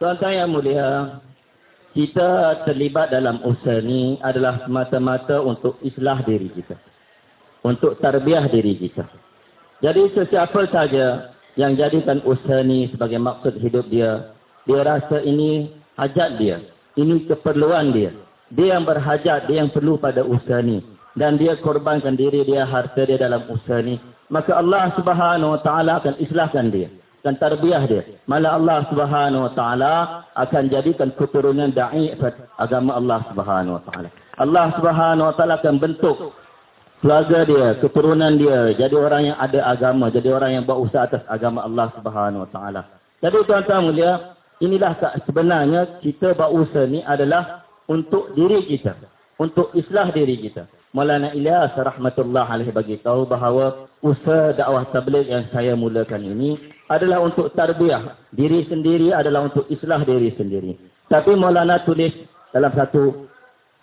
Tuan-tuan yang mulia, kita terlibat dalam usaha ni adalah semata-mata untuk islah diri kita. Untuk tarbiah diri kita. Jadi sesiapa saja yang jadikan usaha ni sebagai maksud hidup dia, dia rasa ini hajat dia. Ini keperluan dia. Dia yang berhajat, dia yang perlu pada usaha ni. Dan dia korbankan diri dia, harta dia dalam usaha ni. Maka Allah subhanahu wa ta'ala akan islahkan dia dan tarbiyah dia. Malah Allah Subhanahu wa taala akan jadikan keturunan dai agama Allah Subhanahu wa taala. Allah Subhanahu wa taala akan bentuk keluarga dia, keturunan dia jadi orang yang ada agama, jadi orang yang berusaha atas agama Allah Subhanahu wa taala. Jadi tuan-tuan mulia, inilah sebenarnya kita berusaha ni adalah untuk diri kita, untuk islah diri kita. Maulana Ilyas rahmatullah alaihi bagi tahu bahawa usaha dakwah tabligh yang saya mulakan ini adalah untuk tarbiyah. Diri sendiri adalah untuk islah diri sendiri. Tapi Maulana tulis dalam satu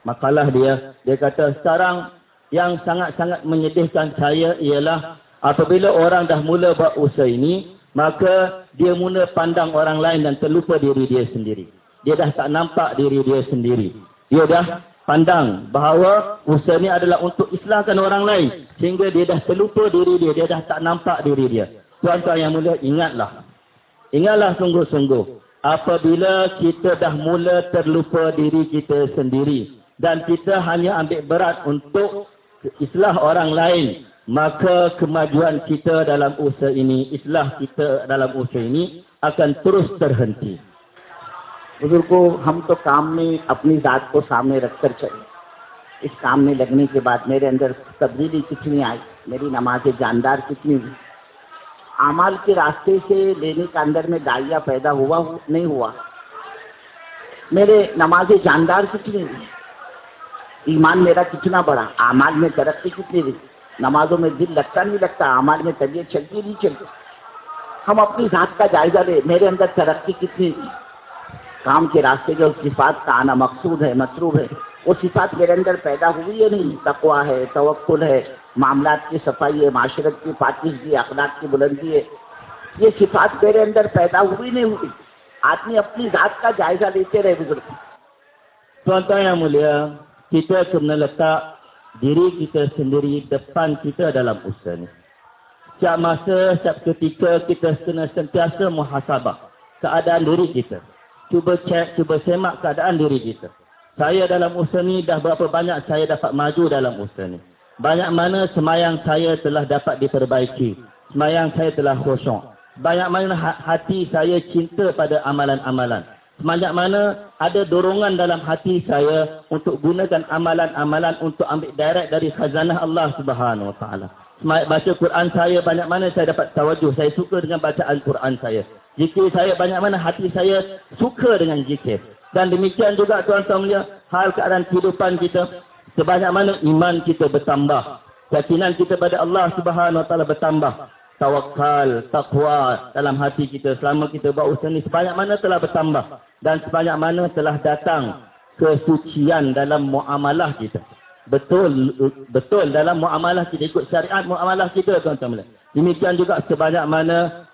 makalah dia, dia kata sekarang yang sangat-sangat menyedihkan saya ialah apabila orang dah mula buat usaha ini, maka dia mula pandang orang lain dan terlupa diri dia sendiri. Dia dah tak nampak diri dia sendiri. Dia dah pandang bahawa usaha ini adalah untuk islahkan orang lain sehingga dia dah terlupa diri dia, dia dah tak nampak diri dia. Tuan-tuan yang mulia, ingatlah. Ingatlah sungguh-sungguh. Apabila kita dah mula terlupa diri kita sendiri dan kita hanya ambil berat untuk islah orang lain, maka kemajuan kita dalam usaha ini, islah kita dalam usaha ini akan terus terhenti. बुजुर्गों हम तो काम में अपनी जात को सामने रखकर चले इस काम में लगने के बाद मेरे अंदर तब्दीली कितनी आई मेरी नमाज जानदार कितनी हुई आमाल के रास्ते से लेने का अंदर में दाइया पैदा हुआ, नहीं हुआ। मेरे नमाज़ जानदार कितनी हुई ईमान मेरा कितना बड़ा? आमाल में तरक्की कितनी हुई नमाजों में दिल लगता नहीं लगता? आमाल में तबीयत चलती नहीं चलती? हम अपनी जात का जायजा ले। मेरे अंदर तरक्की कितनी हुई काम के रास्ते जो सिफात का आना मकसूद है, मतरूब है। वो सिफात मेरे अंदर पैदा हुई है नहीं तकवा है तवक्ल है मामला की सफ़ाई है माशरत की पाकिजगी अखलाक की बुलंदी है ये सिफात मेरे अंदर पैदा हुई नहीं हुई आदमी अपनी जात का जायजा लेते रहे बुज़ुर्ग Tuan-tuan mulia, kita kena letak diri kita sendiri depan kita dalam usaha ni. Setiap masa, setiap ketika kita kena sentiasa muhasabah keadaan diri kita cuba cek, cuba semak keadaan diri kita. Saya dalam usaha ni dah berapa banyak saya dapat maju dalam usaha ni. Banyak mana semayang saya telah dapat diperbaiki. Semayang saya telah kosong. Banyak mana ha-, hati saya cinta pada amalan-amalan. Sebanyak mana ada dorongan dalam hati saya untuk gunakan amalan-amalan untuk ambil direct dari khazanah Allah Subhanahu Wa Taala. Baca Quran saya banyak mana saya dapat tawajuh. Saya suka dengan bacaan Quran saya. Jikir saya banyak mana hati saya suka dengan jikir. Dan demikian juga tuan-tuan mulia, hal keadaan kehidupan kita, sebanyak mana iman kita bertambah. Keyakinan kita pada Allah subhanahu wa ta'ala bertambah. Tawakal, taqwa dalam hati kita selama kita buat usaha ini sebanyak mana telah bertambah. Dan sebanyak mana telah datang kesucian dalam muamalah kita. Betul betul dalam muamalah kita ikut syariat muamalah kita tuan-tuan mulia. Demikian juga sebanyak mana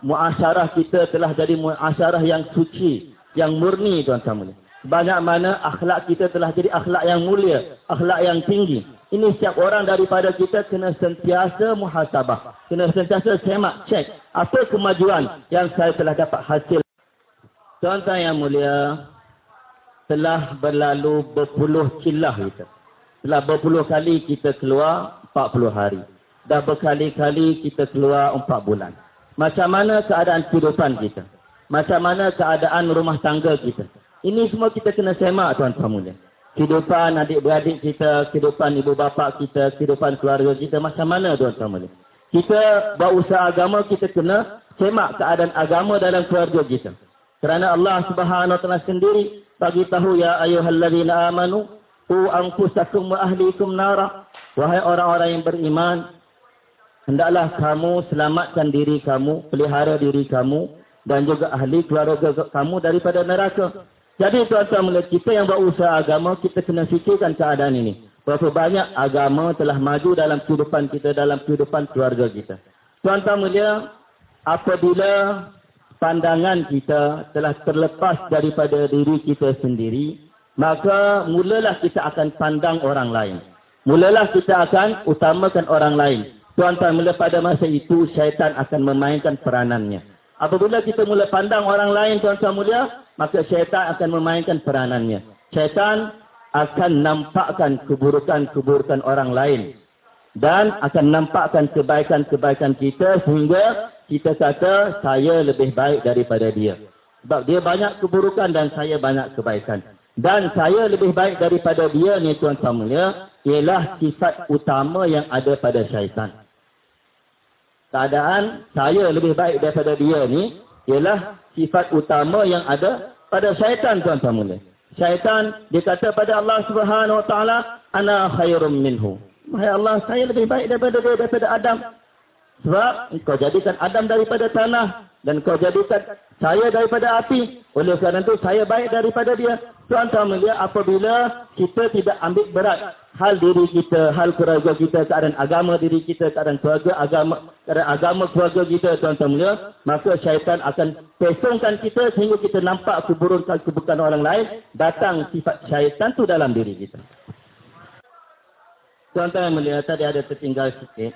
muasyarah kita telah jadi muasyarah yang suci, yang murni tuan-tuan Banyak mana akhlak kita telah jadi akhlak yang mulia, akhlak yang tinggi. Ini setiap orang daripada kita kena sentiasa muhasabah. Kena sentiasa semak, cek. Apa kemajuan yang saya telah dapat hasil. Tuan-tuan yang mulia, telah berlalu berpuluh kilah kita. Telah berpuluh kali kita keluar 40 hari. Dah berkali-kali kita keluar 4 bulan. Macam mana keadaan kehidupan kita? Macam mana keadaan rumah tangga kita? Ini semua kita kena semak tuan-tuan mulia. Kehidupan adik-beradik kita, kehidupan ibu bapa kita, kehidupan keluarga kita macam mana tuan-tuan mulia? Kita buat usaha agama, kita kena semak keadaan agama dalam keluarga kita. Kerana Allah Subhanahu wa taala sendiri bagi tahu ya ayyuhallazina amanu qu anfusakum wa ahlikum nara. Wahai orang-orang yang beriman, hendaklah kamu selamatkan diri kamu, pelihara diri kamu dan juga ahli keluarga kamu daripada neraka. Jadi tuan-tuan mula kita yang berusaha agama, kita kena fikirkan keadaan ini. Berapa banyak agama telah maju dalam kehidupan kita, dalam kehidupan keluarga kita. Tuan-tuan mulia, apabila pandangan kita telah terlepas daripada diri kita sendiri, maka mulalah kita akan pandang orang lain. Mulalah kita akan utamakan orang lain. Tuan-tuan, mula pada masa itu syaitan akan memainkan peranannya. Apabila kita mula pandang orang lain, tuan-tuan mulia, maka syaitan akan memainkan peranannya. Syaitan akan nampakkan keburukan-keburukan orang lain dan akan nampakkan kebaikan-kebaikan kita sehingga kita kata saya lebih baik daripada dia. Sebab dia banyak keburukan dan saya banyak kebaikan. Dan saya lebih baik daripada dia ni tuan mulia ialah sifat utama yang ada pada syaitan. Keadaan saya lebih baik daripada dia ni ialah sifat utama yang ada pada syaitan tuan mulia. Syaitan dia kata pada Allah Subhanahu wa taala ana khairum minhu. Wahai Allah, saya lebih baik daripada dia, daripada Adam. Sebab kau jadikan Adam daripada tanah. Dan kau jadikan saya daripada api. Oleh kerana itu, saya baik daripada dia. Tuan-tuan melihat apabila kita tidak ambil berat hal diri kita, hal keluarga kita, keadaan agama diri kita, keadaan keluarga agama, keadaan agama keluarga kita, tuan-tuan melihat, maka syaitan akan pesongkan kita sehingga kita nampak keburukan-keburukan orang lain, datang sifat syaitan tu dalam diri kita. Tuan-tuan melihat tadi ada tertinggal sikit.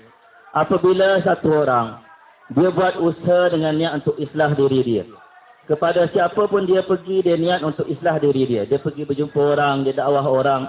Apabila satu orang, dia buat usaha dengan niat untuk islah diri dia. Kepada siapa pun dia pergi, dia niat untuk islah diri dia. Dia pergi berjumpa orang, dia dakwah orang.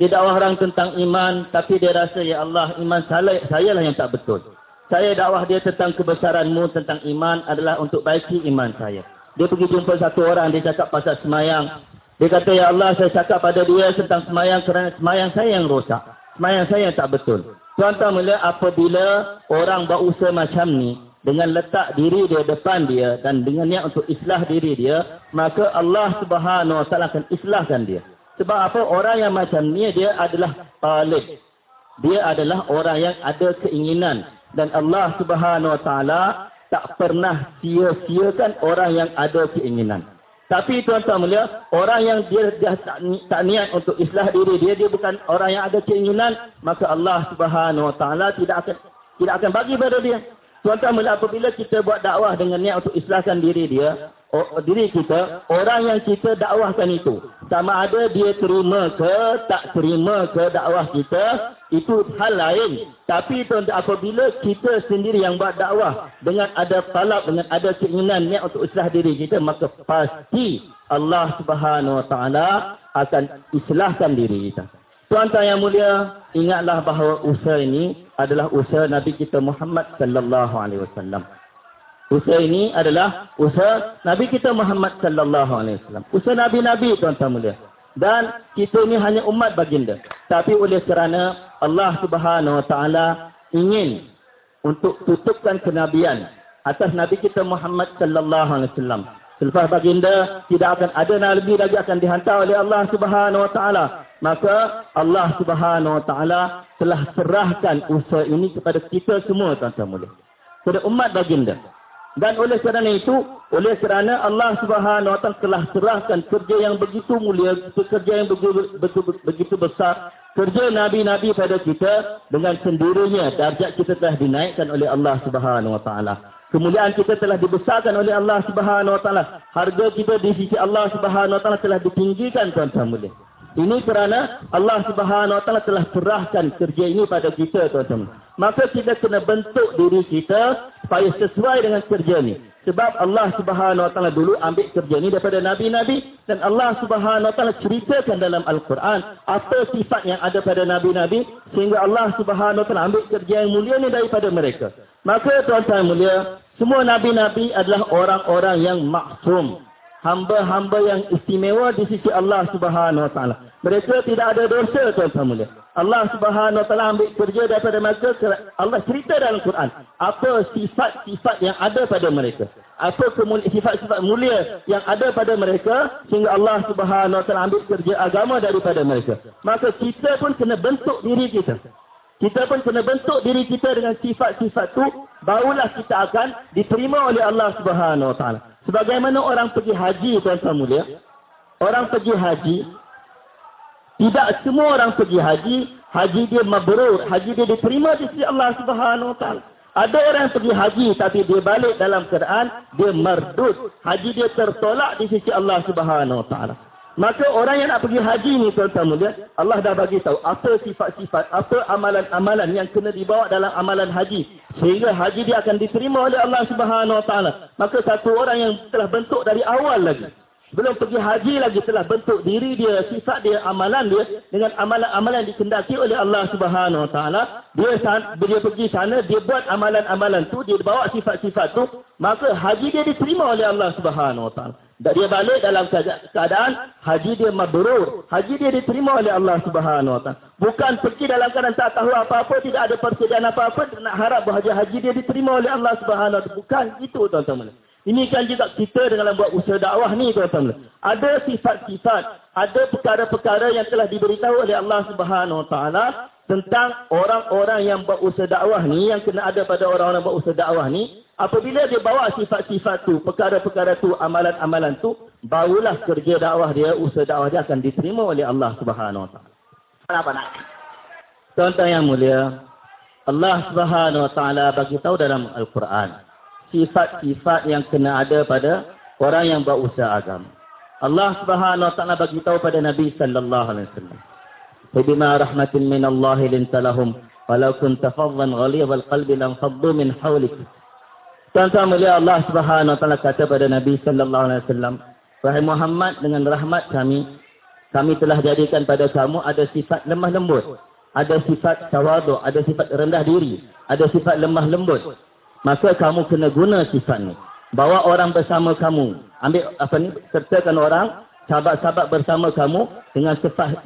Dia dakwah orang tentang iman, tapi dia rasa, Ya Allah, iman saya, saya lah yang tak betul. Saya dakwah dia tentang kebesaranmu, tentang iman adalah untuk baiki iman saya. Dia pergi jumpa satu orang, dia cakap pasal semayang. Dia kata, Ya Allah, saya cakap pada dia tentang semayang kerana semayang saya yang rosak semayang saya tak betul. Tuan-tuan melihat apabila orang berusaha macam ni, dengan letak diri dia depan dia dan dengan niat untuk islah diri dia, maka Allah subhanahu wa ta'ala akan islahkan dia. Sebab apa? Orang yang macam ni dia adalah talib. Dia adalah orang yang ada keinginan. Dan Allah subhanahu wa ta'ala tak pernah sia-siakan orang yang ada keinginan. Tapi tuan-tuan melihat, orang yang dia, dia tak, tak niat untuk islah diri dia, dia bukan orang yang ada keinginan, maka Allah subhanahu wa ta'ala tidak akan tidak akan bagi pada dia. Tuan-tuan apabila kita buat dakwah dengan niat untuk islahkan diri dia, diri kita, orang yang kita dakwahkan itu. Sama ada dia terima ke tak terima ke dakwah kita, itu hal lain. Tapi tuan apabila kita sendiri yang buat dakwah dengan ada talab, dengan ada keinginan niat untuk islah diri kita, maka pasti Allah subhanahu wa ta'ala akan islahkan diri kita. Tuan-tuan yang mulia, ingatlah bahawa usaha ini adalah usaha Nabi kita Muhammad sallallahu alaihi wasallam. Usaha ini adalah usaha Nabi kita Muhammad sallallahu alaihi wasallam. Usaha nabi-nabi tuan-tuan mulia. Dan kita ini hanya umat baginda. Tapi oleh kerana Allah Subhanahu wa taala ingin untuk tutupkan kenabian atas Nabi kita Muhammad sallallahu alaihi wasallam. Selepas baginda tidak akan ada nabi lagi akan dihantar oleh Allah Subhanahu wa taala. Maka Allah Subhanahu wa taala telah serahkan usaha ini kepada kita semua tuan-tuan mulia. Kepada umat baginda. Dan oleh kerana itu, oleh kerana Allah Subhanahu Wa Taala telah serahkan kerja yang begitu mulia, kerja yang begitu, besar, kerja nabi-nabi pada kita dengan sendirinya darjat kita telah dinaikkan oleh Allah Subhanahu Wa Taala. Kemuliaan kita telah dibesarkan oleh Allah Subhanahu Wa Taala. Harga kita di sisi Allah Subhanahu Wa Taala telah ditinggikan tuan-tuan mulia. Ini kerana Allah Subhanahu Wa Taala telah serahkan kerja ini pada kita tuan-tuan. Maka kita kena bentuk diri kita supaya sesuai dengan kerja ini. Sebab Allah Subhanahu Wa Taala dulu ambil kerja ini daripada nabi-nabi dan Allah Subhanahu Wa Taala ceritakan dalam Al-Quran apa sifat yang ada pada nabi-nabi sehingga Allah Subhanahu Wa Taala ambil kerja yang mulia ini daripada mereka. Maka tuan-tuan mulia, semua nabi-nabi adalah orang-orang yang maksum hamba-hamba yang istimewa di sisi Allah Subhanahu Wa Taala. Mereka tidak ada dosa tuan-tuan mulia. Allah Subhanahu Wa Taala ambil kerja daripada mereka. Allah cerita dalam Quran apa sifat-sifat yang ada pada mereka. Apa sifat-sifat mulia yang ada pada mereka sehingga Allah Subhanahu Wa Taala ambil kerja agama daripada mereka. Maka kita pun kena bentuk diri kita. Kita pun kena bentuk diri kita dengan sifat-sifat tu barulah kita akan diterima oleh Allah Subhanahu Wa Taala. Sebagaimana orang pergi haji tuan-tuan mulia. Orang pergi haji. Tidak semua orang pergi haji. Haji dia mabrur. Haji dia diterima di sisi Allah subhanahu wa ta'ala. Ada orang pergi haji tapi dia balik dalam keadaan dia mardud. Haji dia tertolak di sisi Allah Subhanahu Wa Taala. Maka orang yang nak pergi haji ni tuan-tuan mulia, Allah dah bagi tahu apa sifat-sifat, apa amalan-amalan yang kena dibawa dalam amalan haji. Sehingga haji dia akan diterima oleh Allah Subhanahu Wa Taala. Maka satu orang yang telah bentuk dari awal lagi. Belum pergi haji lagi telah bentuk diri dia, sifat dia, amalan dia dengan amalan-amalan dikendaki oleh Allah Subhanahu Wa Taala. Dia dia pergi sana, dia buat amalan-amalan tu, dia bawa sifat-sifat tu, maka haji dia diterima oleh Allah Subhanahu Wa Taala. Dan dia balik dalam keadaan haji dia mabrur. Haji dia diterima oleh Allah Subhanahu Taala. Bukan pergi dalam keadaan tak tahu apa-apa, tidak ada persediaan apa-apa, nak harap bahawa haji dia diterima oleh Allah Subhanahu Taala. Bukan itu tuan-tuan. Ini kan juga kita dengan buat usaha dakwah ni tuan-tuan. Ada sifat-sifat, ada perkara-perkara yang telah diberitahu oleh Allah Subhanahu Taala tentang orang-orang yang buat usaha dakwah ni yang kena ada pada orang-orang buat usaha dakwah ni. Apabila dia bawa sifat-sifat tu, perkara-perkara tu, amalan-amalan tu, barulah kerja dakwah dia, usaha dakwah dia akan diterima oleh Allah Subhanahu Wa Taala. Apa nak? Tuan-tuan yang mulia, Allah Subhanahu Wa Taala bagi tahu dalam Al-Quran sifat-sifat yang kena ada pada orang yang berusaha agama. Allah Subhanahu wa taala bagi tahu pada Nabi sallallahu alaihi wasallam. Rahmatin min Allah linta lahum walau kunta faddan ghalidhal qalbi lam faddu min hawlik. Tuan-tuan mulia Allah Subhanahu wa taala kata pada Nabi sallallahu alaihi wasallam, "Wahai Muhammad dengan rahmat kami, kami telah jadikan pada kamu ada sifat lemah lembut, ada sifat tawaduk, ada sifat rendah diri, ada sifat lemah lembut, maka kamu kena guna sifat ni. Bawa orang bersama kamu. Ambil apa ni, sertakan orang, sahabat-sahabat bersama kamu dengan sifat,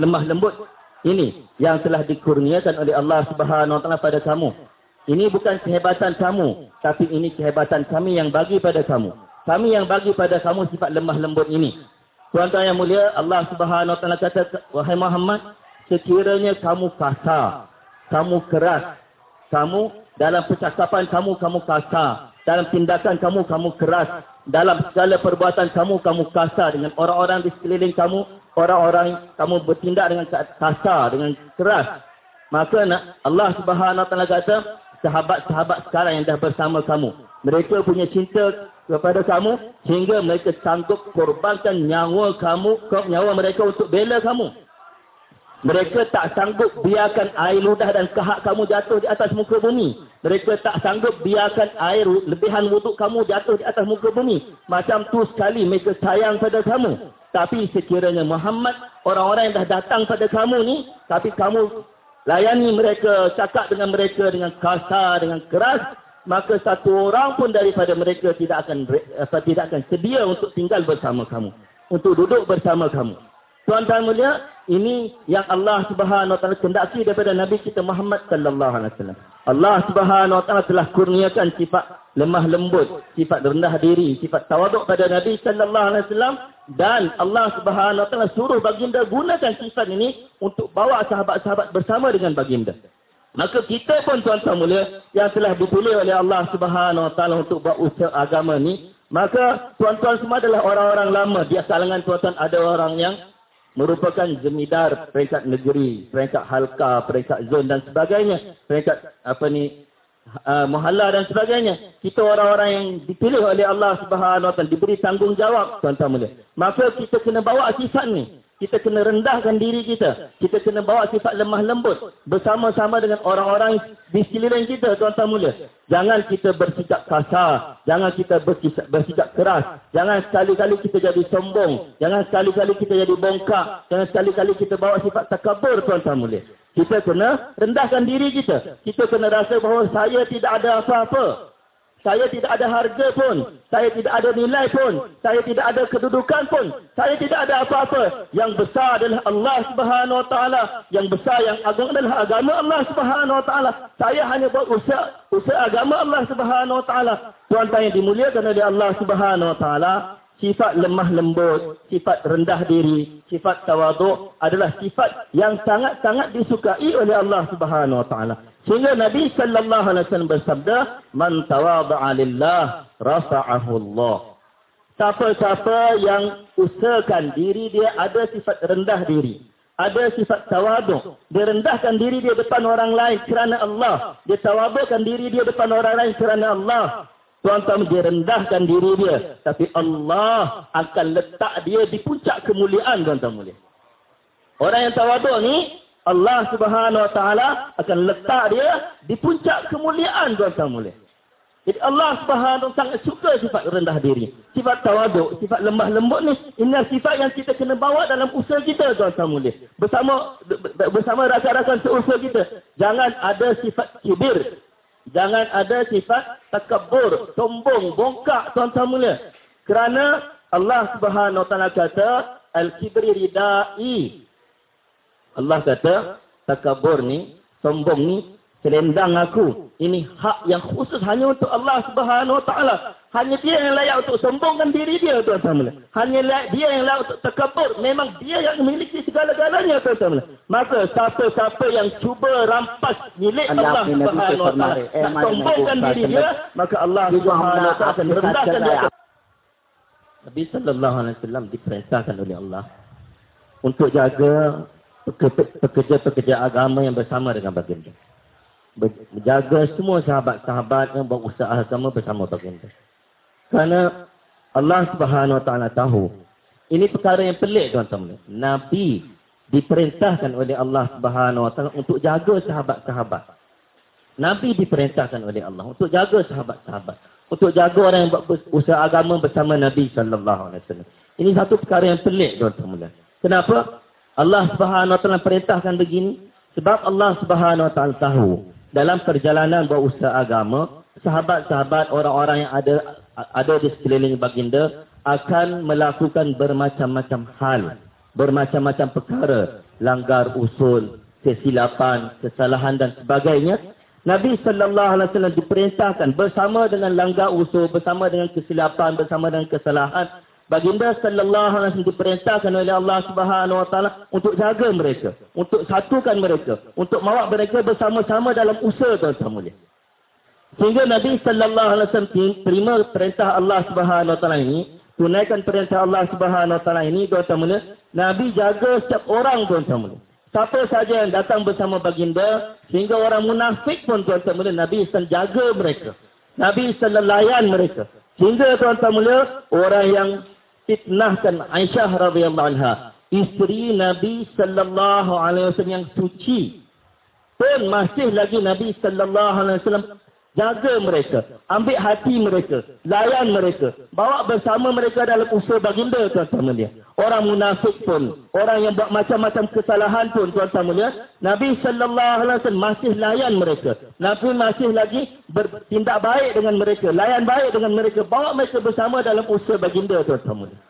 lemah lembut. Ini yang telah dikurniakan oleh Allah Subhanahu Wa Taala pada kamu. Ini bukan kehebatan kamu, tapi ini kehebatan kami yang bagi pada kamu. Kami yang bagi pada kamu sifat lemah lembut ini. Tuan-tuan yang mulia, Allah Subhanahu Wa Taala kata, wahai Muhammad, sekiranya kamu kasar, kamu keras, kamu dalam percakapan kamu, kamu kasar. Dalam tindakan kamu, kamu keras. Dalam segala perbuatan kamu, kamu kasar. Dengan orang-orang di sekeliling kamu, orang-orang kamu bertindak dengan kasar, dengan keras. Maka Allah subhanahu ta'ala kata, sahabat-sahabat sekarang yang dah bersama kamu. Mereka punya cinta kepada kamu, sehingga mereka sanggup korbankan nyawa kamu, nyawa mereka untuk bela kamu. Mereka tak sanggup biarkan air ludah dan kahak kamu jatuh di atas muka bumi. Mereka tak sanggup biarkan air lebihan wuduk kamu jatuh di atas muka bumi. Macam tu sekali mereka sayang pada kamu. Tapi sekiranya Muhammad, orang-orang yang dah datang pada kamu ni, tapi kamu layani mereka, cakap dengan mereka dengan kasar, dengan keras, maka satu orang pun daripada mereka tidak akan tidak akan sedia untuk tinggal bersama kamu. Untuk duduk bersama kamu. Tuan-tuan mulia, ini yang Allah Subhanahu wa taala kendaki daripada Nabi kita Muhammad sallallahu alaihi wasallam. Allah Subhanahu wa taala telah kurniakan sifat lemah lembut, sifat rendah diri, sifat tawaduk pada Nabi sallallahu alaihi wasallam dan Allah Subhanahu wa taala suruh baginda gunakan sifat ini untuk bawa sahabat-sahabat bersama dengan baginda. Maka kita pun tuan-tuan mulia yang telah dipilih oleh Allah Subhanahu wa taala untuk buat usaha agama ni, maka tuan-tuan semua adalah orang-orang lama. Di kalangan tuan-tuan ada orang yang merupakan jemidar peringkat negeri, peringkat halka, peringkat zon dan sebagainya, peringkat apa ni uh, muhalla dan sebagainya. Kita orang-orang yang dipilih oleh Allah Subhanahu Wa Taala diberi tanggungjawab tuan-tuan mulia. Maka kita kena bawa sifat ni. Kita kena rendahkan diri kita. Kita kena bawa sifat lemah lembut. Bersama-sama dengan orang-orang di sekeliling kita, tuan-tuan mulia. Jangan kita bersikap kasar. Jangan kita bersikap, bersikap keras. Jangan sekali-kali kita jadi sombong. Jangan sekali-kali kita jadi bongkak. Jangan sekali-kali kita bawa sifat takabur, tuan-tuan mulia. Kita kena rendahkan diri kita. Kita kena rasa bahawa saya tidak ada apa-apa. Saya tidak ada harga pun. Saya tidak ada nilai pun. Saya tidak ada kedudukan pun. Saya tidak ada apa-apa. Yang besar adalah Allah subhanahu wa ta'ala. Yang besar, yang agung adalah agama Allah subhanahu wa ta'ala. Saya hanya buat usaha, usaha agama Allah subhanahu wa ta'ala. Tuan-tuan yang dimuliakan oleh Allah subhanahu wa ta'ala sifat lemah lembut, sifat rendah diri, sifat tawaduk adalah sifat yang sangat-sangat disukai oleh Allah Subhanahu wa taala. Sehingga Nabi sallallahu alaihi wasallam bersabda, "Man tawadha'a lillah, rafa'ahu Allah." Siapa-siapa yang usahakan diri dia ada sifat rendah diri, ada sifat tawaduk. Dia rendahkan diri dia depan orang lain kerana Allah. Dia tawadukkan diri dia depan orang lain kerana Allah. Tuan-tuan dia rendahkan diri dia. Tapi Allah akan letak dia di puncak kemuliaan tuan-tuan mulia. Orang yang tawaduk ni, Allah subhanahu wa ta'ala akan letak dia di puncak kemuliaan tuan-tuan mulia. Jadi Allah subhanahu sangat suka sifat rendah diri. Sifat tawaduk, sifat lemah lembut ni. Ini sifat yang kita kena bawa dalam usaha kita tuan-tuan mulia. Bersama bersama rakan-rakan seusaha kita. Jangan ada sifat kibir. Jangan ada sifat takabur, sombong, bongkak tuan-tuan mulia. Kerana Allah subhanahu ta'ala kata, Al-kibri ridai. Allah kata, takabur ni, sombong ni, selendang aku. Ini hak yang khusus hanya untuk Allah Subhanahu Wa Taala. Hanya dia yang layak untuk sombongkan diri dia tuan-tuan. Hanya dia yang layak untuk terkabur. Memang dia yang memiliki segala-galanya tuan-tuan. Maka siapa-siapa yang cuba rampas milik Allah Subhanahu Wa Taala nak sombongkan diri dia, maka Allah Subhanahu Wa Taala akan rendahkan dia. Nabi sallallahu alaihi wasallam diperintahkan oleh Allah untuk jaga pekerja-pekerja agama yang bersama dengan baginda menjaga semua sahabat-sahabat yang berusaha sama bersama baginda. Kerana Allah Subhanahu Wa Taala tahu ini perkara yang pelik tuan-tuan. Nabi diperintahkan oleh Allah Subhanahu Wa Taala untuk jaga sahabat-sahabat. Nabi diperintahkan oleh Allah untuk jaga sahabat-sahabat. Untuk jaga orang yang berusaha agama bersama Nabi sallallahu alaihi wasallam. Ini satu perkara yang pelik tuan-tuan. Kenapa? Allah Subhanahu Wa Taala perintahkan begini sebab Allah Subhanahu Wa Taala tahu dalam perjalanan berusaha agama, sahabat-sahabat orang-orang yang ada ada di sekeliling baginda akan melakukan bermacam-macam hal, bermacam-macam perkara, langgar usul, kesilapan, kesalahan dan sebagainya. Nabi sallallahu alaihi wasallam diperintahkan bersama dengan langgar usul, bersama dengan kesilapan, bersama dengan kesalahan Baginda sallallahu alaihi wasallam diperintahkan oleh Allah Subhanahu wa taala untuk jaga mereka, untuk satukan mereka, untuk bawa mereka bersama-sama dalam usaha tuan-tuan mulia. Sehingga Nabi sallallahu alaihi wasallam terima perintah Allah Subhanahu wa taala ini, tunaikan perintah Allah Subhanahu wa taala ini tuan-tuan mulia, Nabi jaga setiap orang tuan-tuan mulia. Siapa saja yang datang bersama baginda, sehingga orang munafik pun tuan-tuan mulia, Nabi sallallahu jaga mereka. Nabi sallallahu layan mereka. Sehingga tuan-tuan mulia, orang yang fitnahkan Aisyah radhiyallahu anha, isteri Nabi sallallahu alaihi wasallam yang suci. Pun masih lagi Nabi sallallahu alaihi wasallam jaga mereka, ambil hati mereka, layan mereka, bawa bersama mereka dalam usaha baginda tuan-tuan dia. Orang munafik pun, orang yang buat macam-macam kesalahan pun tuan-tuan dia, Nabi wasallam masih layan mereka. Nabi masih lagi bertindak baik dengan mereka, layan baik dengan mereka, bawa mereka bersama dalam usaha baginda tuan-tuan dia.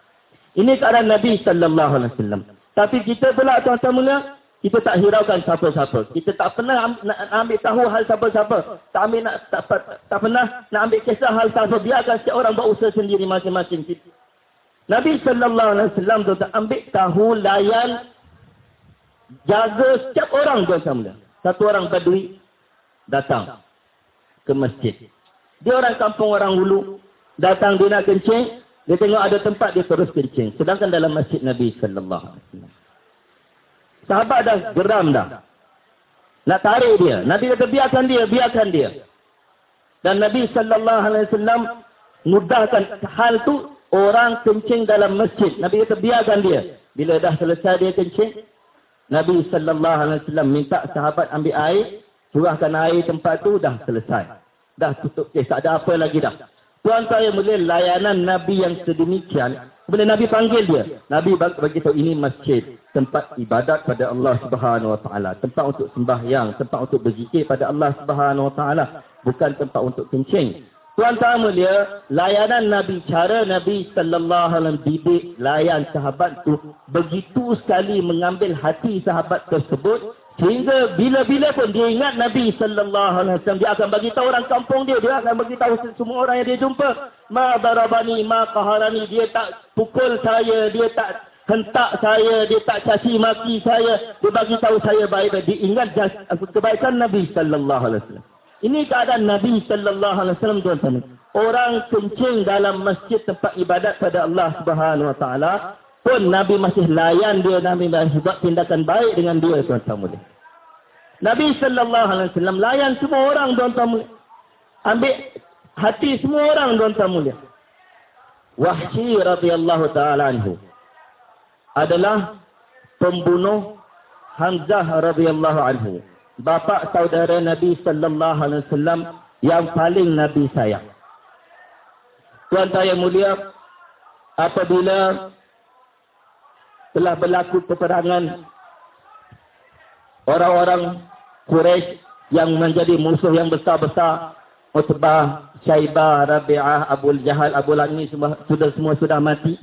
Ini keadaan Nabi wasallam. Tapi kita pula tuan-tuan mulia, kita tak hiraukan siapa-siapa. Kita tak pernah ambil tahu hal siapa-siapa. Tak ambil nak tak, tak pernah nak ambil kisah hal siapa. Biarkan setiap orang buat usaha sendiri masing-masing. Nabi wasallam tu tak ambil tahu layan jaga setiap orang tuan mulia. Satu orang badui datang ke masjid. Dia orang kampung orang hulu. Datang dia nak kencing. Dia tengok ada tempat dia terus kencing. Sedangkan dalam masjid Nabi wasallam. Sahabat dah geram dah. Nak tarik dia. Nabi kata biarkan dia, biarkan dia. Dan Nabi sallallahu alaihi wasallam mudahkan hal tu orang kencing dalam masjid. Nabi kata biarkan dia. Bila dah selesai dia kencing, Nabi sallallahu alaihi wasallam minta sahabat ambil air, curahkan air tempat tu dah selesai. Dah tutup kes, tak ada apa lagi dah. Tuan-tuan yang mulia layanan Nabi yang sedemikian. Bila Nabi panggil dia, Nabi bagi tahu ini masjid, tempat ibadat pada Allah Subhanahu Wa Taala, tempat untuk sembahyang, tempat untuk berzikir pada Allah Subhanahu Wa Taala, bukan tempat untuk kencing. Tuan-tuan mulia, layanan Nabi, cara Nabi sallallahu alaihi wasallam didik layan sahabat tu begitu sekali mengambil hati sahabat tersebut Sehingga bila-bila pun dia ingat Nabi sallallahu alaihi wasallam dia akan bagi tahu orang kampung dia dia akan bagi tahu semua orang yang dia jumpa. Ma darabani ma qaharani dia tak pukul saya dia tak hentak saya dia tak caci maki saya. Dia bagi tahu saya baik-baik dia ingat kebaikan Nabi sallallahu alaihi wasallam. Ini keadaan Nabi sallallahu alaihi wasallam tuan-tuan. Orang kencing dalam masjid tempat ibadat pada Allah Subhanahu wa taala pun Nabi masih layan dia, Nabi masih buat tindakan baik dengan dia, tuan-tuan mulia. Nabi sallallahu alaihi wasallam layan semua orang, tuan-tuan mulia. Ambil hati semua orang, tuan-tuan mulia. Wahsy radhiyallahu taala anhu adalah pembunuh Hamzah radhiyallahu anhu. Bapa saudara Nabi sallallahu alaihi wasallam yang paling Nabi sayang. Tuan-tuan yang mulia, apabila telah berlaku peperangan orang-orang Quraisy yang menjadi musuh yang besar-besar Utbah, Syaibah, Rabi'ah, Abu Jahal, Abu Lani semua sudah semua sudah mati.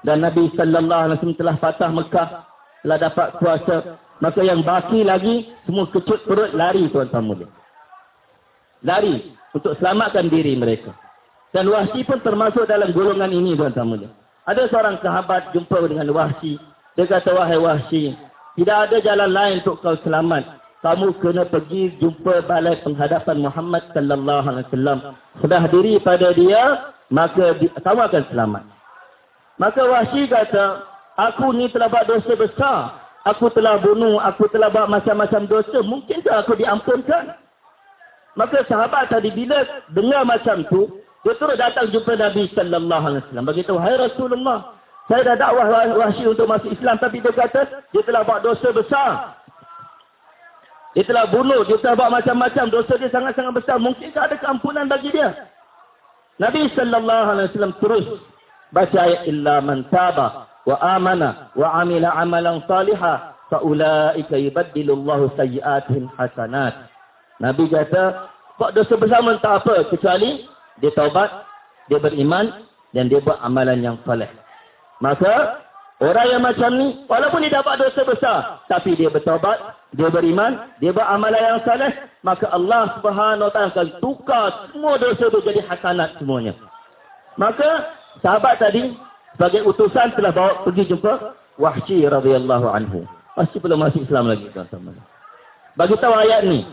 Dan Nabi sallallahu alaihi wasallam telah patah Mekah telah dapat kuasa. Maka yang baki lagi semua kecut perut lari tuan-tuan mulia. Lari untuk selamatkan diri mereka. Dan Wahsy pun termasuk dalam golongan ini tuan-tuan mulia ada seorang sahabat jumpa dengan Wahsy. Dia kata, wahai Wahsy, tidak ada jalan lain untuk kau selamat. Kamu kena pergi jumpa balai penghadapan Muhammad sallallahu alaihi wasallam. Sudah diri pada dia, maka di, kamu akan selamat. Maka Wahsy kata, aku ni telah buat dosa besar. Aku telah bunuh, aku telah buat macam-macam dosa. Mungkinkah aku diampunkan? Maka sahabat tadi bila dengar macam tu, dia terus datang jumpa Nabi sallallahu alaihi wasallam. Begitu, "Hai Rasulullah, saya dah dakwah wahsy untuk masuk Islam tapi dia kata dia telah buat dosa besar. Dia telah bunuh, dia telah buat macam-macam, dosa dia sangat-sangat besar. Mungkin ada keampunan bagi dia?" Nabi sallallahu alaihi wasallam terus baca ayat illa man taba wa amana wa amila amalan salihah fa ulaika yubaddilullahu hasanat. Nabi kata, buat dosa besar tak apa kecuali dia taubat, dia beriman dan dia buat amalan yang soleh. Maka orang yang macam ni walaupun dia dapat dosa besar tapi dia bertaubat, dia beriman, dia buat amalan yang soleh, maka Allah Subhanahu Wa Taala akan tukar semua dosa itu jadi hasanat semuanya. Maka sahabat tadi sebagai utusan telah bawa pergi jumpa Wahsy radhiyallahu anhu. Masih belum masuk Islam lagi tuan-tuan. Bagi tahu ayat ni.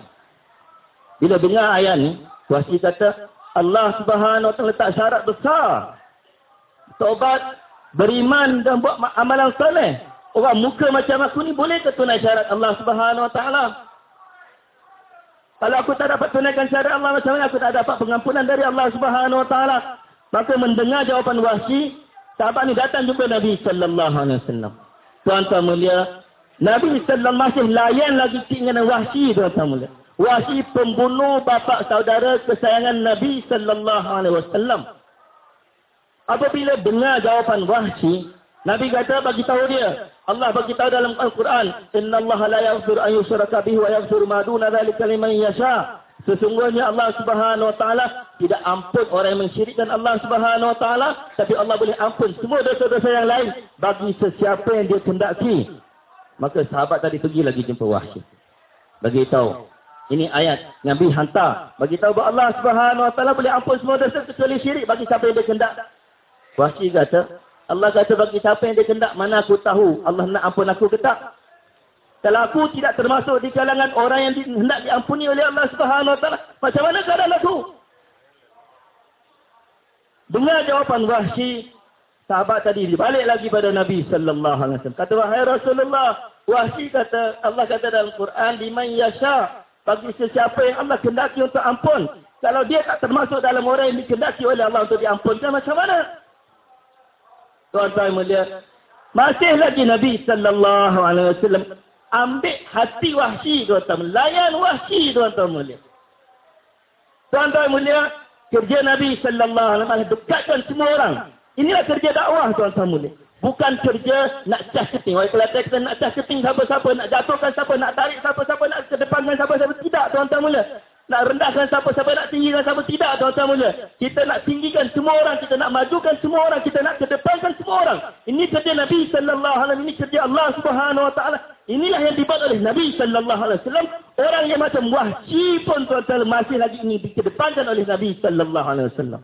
Bila dengar ayat ni, Wahsy kata, Allah Subhanahu Wa Taala letak syarat besar. Taubat, beriman dan buat amalan soleh. Orang muka macam aku ni boleh ke tunai syarat Allah Subhanahu Wa Taala? Kalau aku tak dapat tunaikan syarat Allah macam mana aku tak dapat pengampunan dari Allah Subhanahu Wa Taala? Maka mendengar jawapan Wahsy, sahabat ni datang jumpa Nabi sallallahu alaihi wasallam. Tuan-tuan mulia, Nabi sallallahu masih layan lagi keinginan Wahsy tuan-tuan mulia. Wahsy pembunuh bapa saudara kesayangan Nabi sallallahu alaihi wasallam. Apabila dengar jawapan Wahsy, Nabi kata bagi tahu dia, Allah bagi tahu dalam Al-Quran, "Inna Allah la yaghfiru an yushraka bihi wa yaghfiru ma duna dzalika liman yasha." Sesungguhnya Allah Subhanahu wa taala tidak ampun orang yang mensyirikkan Allah Subhanahu wa taala, tapi Allah boleh ampun semua dosa-dosa yang lain bagi sesiapa yang dia kehendaki. Maka sahabat tadi pergi lagi jumpa Wahsy. Bagi tahu, ini ayat Nabi hantar bagi tahu bahawa Allah Subhanahu Wa Taala boleh ampun semua dosa kecuali syirik bagi siapa yang dia kehendak. Wahsy kata, Allah kata bagi siapa yang dia kehendak, mana aku tahu Allah nak ampun aku ke tak? Kalau aku tidak termasuk di kalangan orang yang hendak diampuni oleh Allah Subhanahu Wa Taala, macam mana keadaan aku? Dengar jawapan Wahsy, sahabat tadi balik lagi pada Nabi sallallahu alaihi wasallam. Kata wahai Rasulullah, Wahsy kata Allah kata dalam Quran, "Liman yasha" bagi sesiapa yang Allah kendaki untuk ampun. Kalau dia tak termasuk dalam orang yang dikendaki oleh Allah untuk diampunkan, macam mana? Tuan-tuan melihat. Masih lagi Nabi wasallam ambil hati wahsi tuan-tuan. Layan wahsi tuan-tuan melihat. Tuan-tuan melihat. Kerja Nabi wasallam dekatkan semua orang. Inilah kerja dakwah tuan-tuan melihat. Bukan kerja nak cas keting. Orang Kelantan kita nak cas keting siapa-siapa. Nak jatuhkan siapa. Nak tarik siapa-siapa. Nak kedepankan siapa-siapa. Tidak tuan-tuan mula. Nak rendahkan siapa-siapa. Nak tinggikan siapa. Tidak tuan-tuan mula. Kita nak tinggikan semua orang. Kita nak majukan semua orang. Kita nak kedepankan semua orang. Ini kerja Nabi Sallallahu Alaihi Wasallam. Ini kerja Allah Subhanahu Wa Taala. Inilah yang dibuat oleh Nabi Sallallahu Alaihi Wasallam. Orang yang macam wahsi pun tuan-tuan masih lagi ini dikedepankan oleh Nabi Sallallahu Alaihi Wasallam.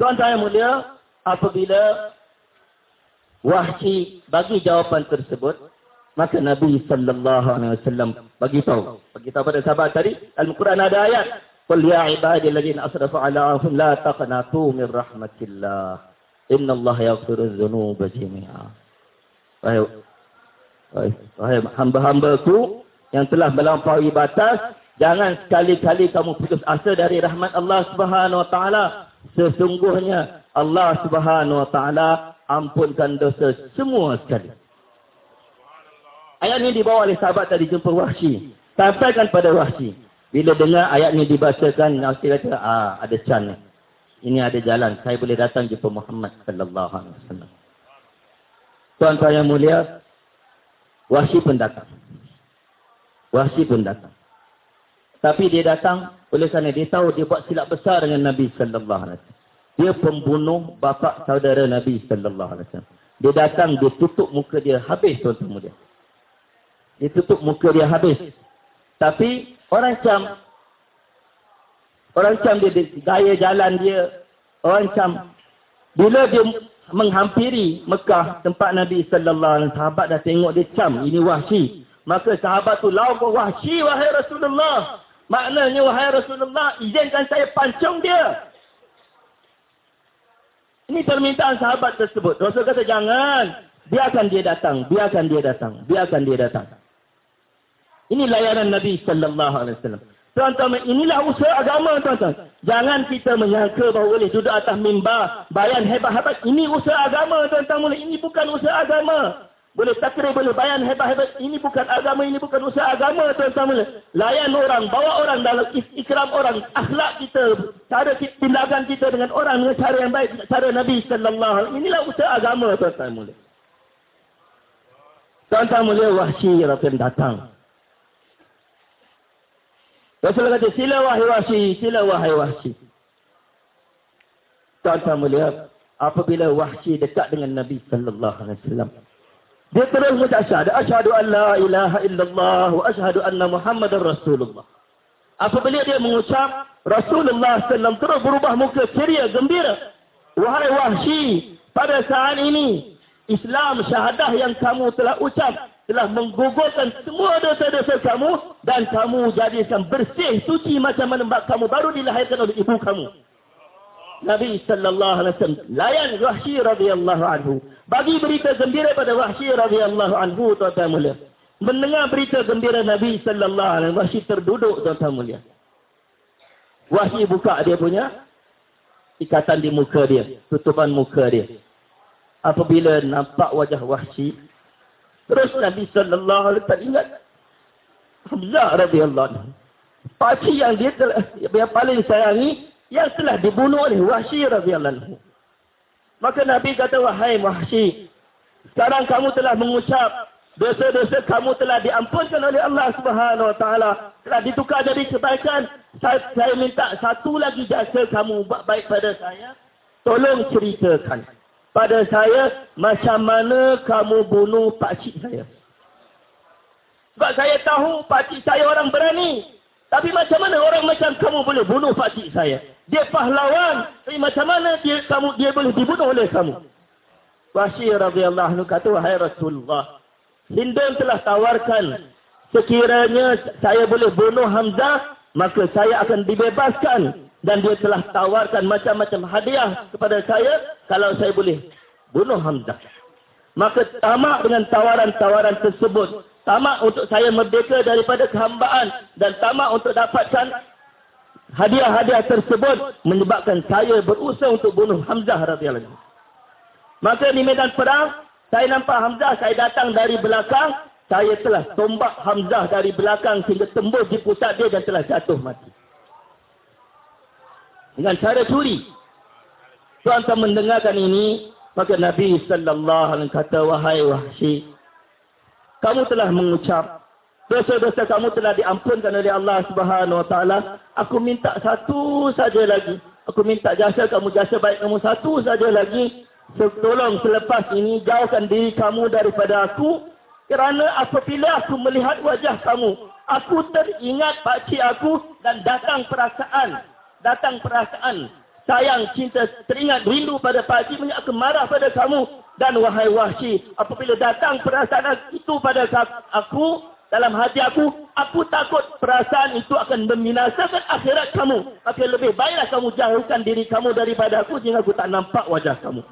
Tuan-tuan mulia, apabila Wahsy bagi jawapan tersebut, maka Nabi sallallahu alaihi wasallam bagi tahu, bagi tahu pada sahabat tadi, Al-Quran ada ayat, "Qul ya ibadilladzina asrafu ala anfusihim la taqnatu min rahmatillah." Inna Allah yaghfiru dhunuba jami'a. Wahai hamba-hambaku yang telah melampaui batas, jangan sekali-kali kamu putus asa dari rahmat Allah Subhanahu wa taala. Sesungguhnya Allah Subhanahu wa taala ampunkan dosa semua sekali. Ayat ini dibawa oleh sahabat tadi jumpa Wahsy. Sampaikan pada Wahsy. Bila dengar ayat ini dibacakan, Wahsy kata, ah, ada can ni. Ini ada jalan. Saya boleh datang jumpa Muhammad sallallahu alaihi wasallam. Tuan-tuan yang mulia, Wahsy pun datang. Wahsy pun datang. Tapi dia datang oleh kerana dia tahu dia buat silap besar dengan Nabi sallallahu alaihi wasallam. Dia pembunuh bapa saudara Nabi sallallahu alaihi wasallam. Dia datang dia tutup muka dia habis tuan-tuan mulia. Dia tutup muka dia habis. Tapi orang cam Orang cam dia, gaya jalan dia. Orang cam. Bila dia menghampiri Mekah, tempat Nabi Sallallahu Alaihi Sahabat dah tengok dia cam. Ini wahsy. Maka sahabat tu lawan wahsy, wahai Rasulullah. Maknanya, wahai Rasulullah, izinkan saya pancung dia. Ini permintaan sahabat tersebut. Rasul kata, jangan. Biarkan dia datang. Biarkan dia datang. Biarkan dia datang. Ini layanan Nabi Sallallahu Alaihi Wasallam. Tuan-tuan, inilah usaha agama, tuan-tuan. Jangan kita menyangka bahawa boleh duduk atas mimbar, bayan hebat-hebat. Ini usaha agama, tuan-tuan. Ini bukan usaha agama. Boleh takrib, boleh bayan hebat-hebat. Ini bukan agama, ini bukan usaha agama, tuan-tuan. Layan orang, bawa orang dalam ikram orang. Akhlak kita, cara tindakan kita dengan orang dengan cara yang baik. Cara Nabi Alaihi Inilah usaha agama, tuan-tuan. Tuan-tuan mulia wahsy Rasul datang. Rasulullah kata, sila wahai wahsi, sila wahai wahsi. Tuan-tuan melihat, apabila wahsi dekat dengan Nabi Wasallam, dia terus mengucap syahadat, asyhadu an la ilaha illallah wa asyhadu anna muhammadar rasulullah. Apabila dia mengucap, Rasulullah Sallam terus berubah muka ceria, gembira. Wahai wahsi, pada saat ini, Islam syahadah yang kamu telah ucap, telah menggugurkan semua dosa-dosa kamu dan kamu jadikan bersih suci macam mana kamu baru dilahirkan oleh ibu kamu. Nabi sallallahu alaihi wasallam layan Wahsy radhiyallahu anhu. Bagi berita gembira pada Wahsy radhiyallahu anhu tuan-tuan mulia. Mendengar berita gembira Nabi sallallahu alaihi wasallam Wahsy terduduk tuan-tuan mulia. Wahsy buka dia punya ikatan di muka dia, tutupan muka dia. Apabila nampak wajah Wahsy Terus Nabi sallallahu alaihi wasallam ingat Hamzah radhiyallahu anhu. Pakcik yang dia yang paling sayangi yang telah dibunuh oleh Wahsy radhiyallahu anhu. Maka Nabi kata wahai Wahsy, sekarang kamu telah mengucap dosa-dosa kamu telah diampunkan oleh Allah Subhanahu wa taala, telah ditukar jadi kebaikan. Saya, saya minta satu lagi jasa kamu buat baik pada saya. Tolong ceritakan pada saya macam mana kamu bunuh pakcik saya. Sebab saya tahu pakcik saya orang berani. Tapi macam mana orang macam kamu boleh bunuh pakcik saya? Dia pahlawan. Tapi macam mana dia kamu dia boleh dibunuh oleh kamu? Wahsy radhiyallahu anhu kata wahai Rasulullah. Hindun telah tawarkan sekiranya saya boleh bunuh Hamzah maka saya akan dibebaskan dan dia telah tawarkan macam-macam hadiah kepada saya kalau saya boleh bunuh Hamzah. Maka tamak dengan tawaran-tawaran tersebut, tamak untuk saya merdeka daripada kehambaan dan tamak untuk dapatkan hadiah-hadiah tersebut menyebabkan saya berusaha untuk bunuh Hamzah radhiyallahu anhu. Maka di medan perang, saya nampak Hamzah, saya datang dari belakang, saya telah tombak Hamzah dari belakang sehingga tembus di pusat dia dan telah jatuh mati dengan cara curi. Tuan-tuan mendengarkan ini, maka Nabi sallallahu alaihi wasallam kata wahai Wahsy, kamu telah mengucap dosa-dosa kamu telah diampunkan oleh Allah Subhanahu wa taala. Aku minta satu saja lagi. Aku minta jasa kamu jasa baik kamu satu saja lagi. Tolong selepas ini jauhkan diri kamu daripada aku kerana apabila aku melihat wajah kamu, aku teringat pakcik aku dan datang perasaan datang perasaan sayang, cinta, teringat rindu pada pagi punya aku marah pada kamu. Dan wahai wahsy apabila datang perasaan itu pada aku dalam hati aku aku takut perasaan itu akan membinasakan akhirat kamu. Maka lebih baiklah kamu jauhkan diri kamu daripada aku sehingga aku tak nampak wajah kamu.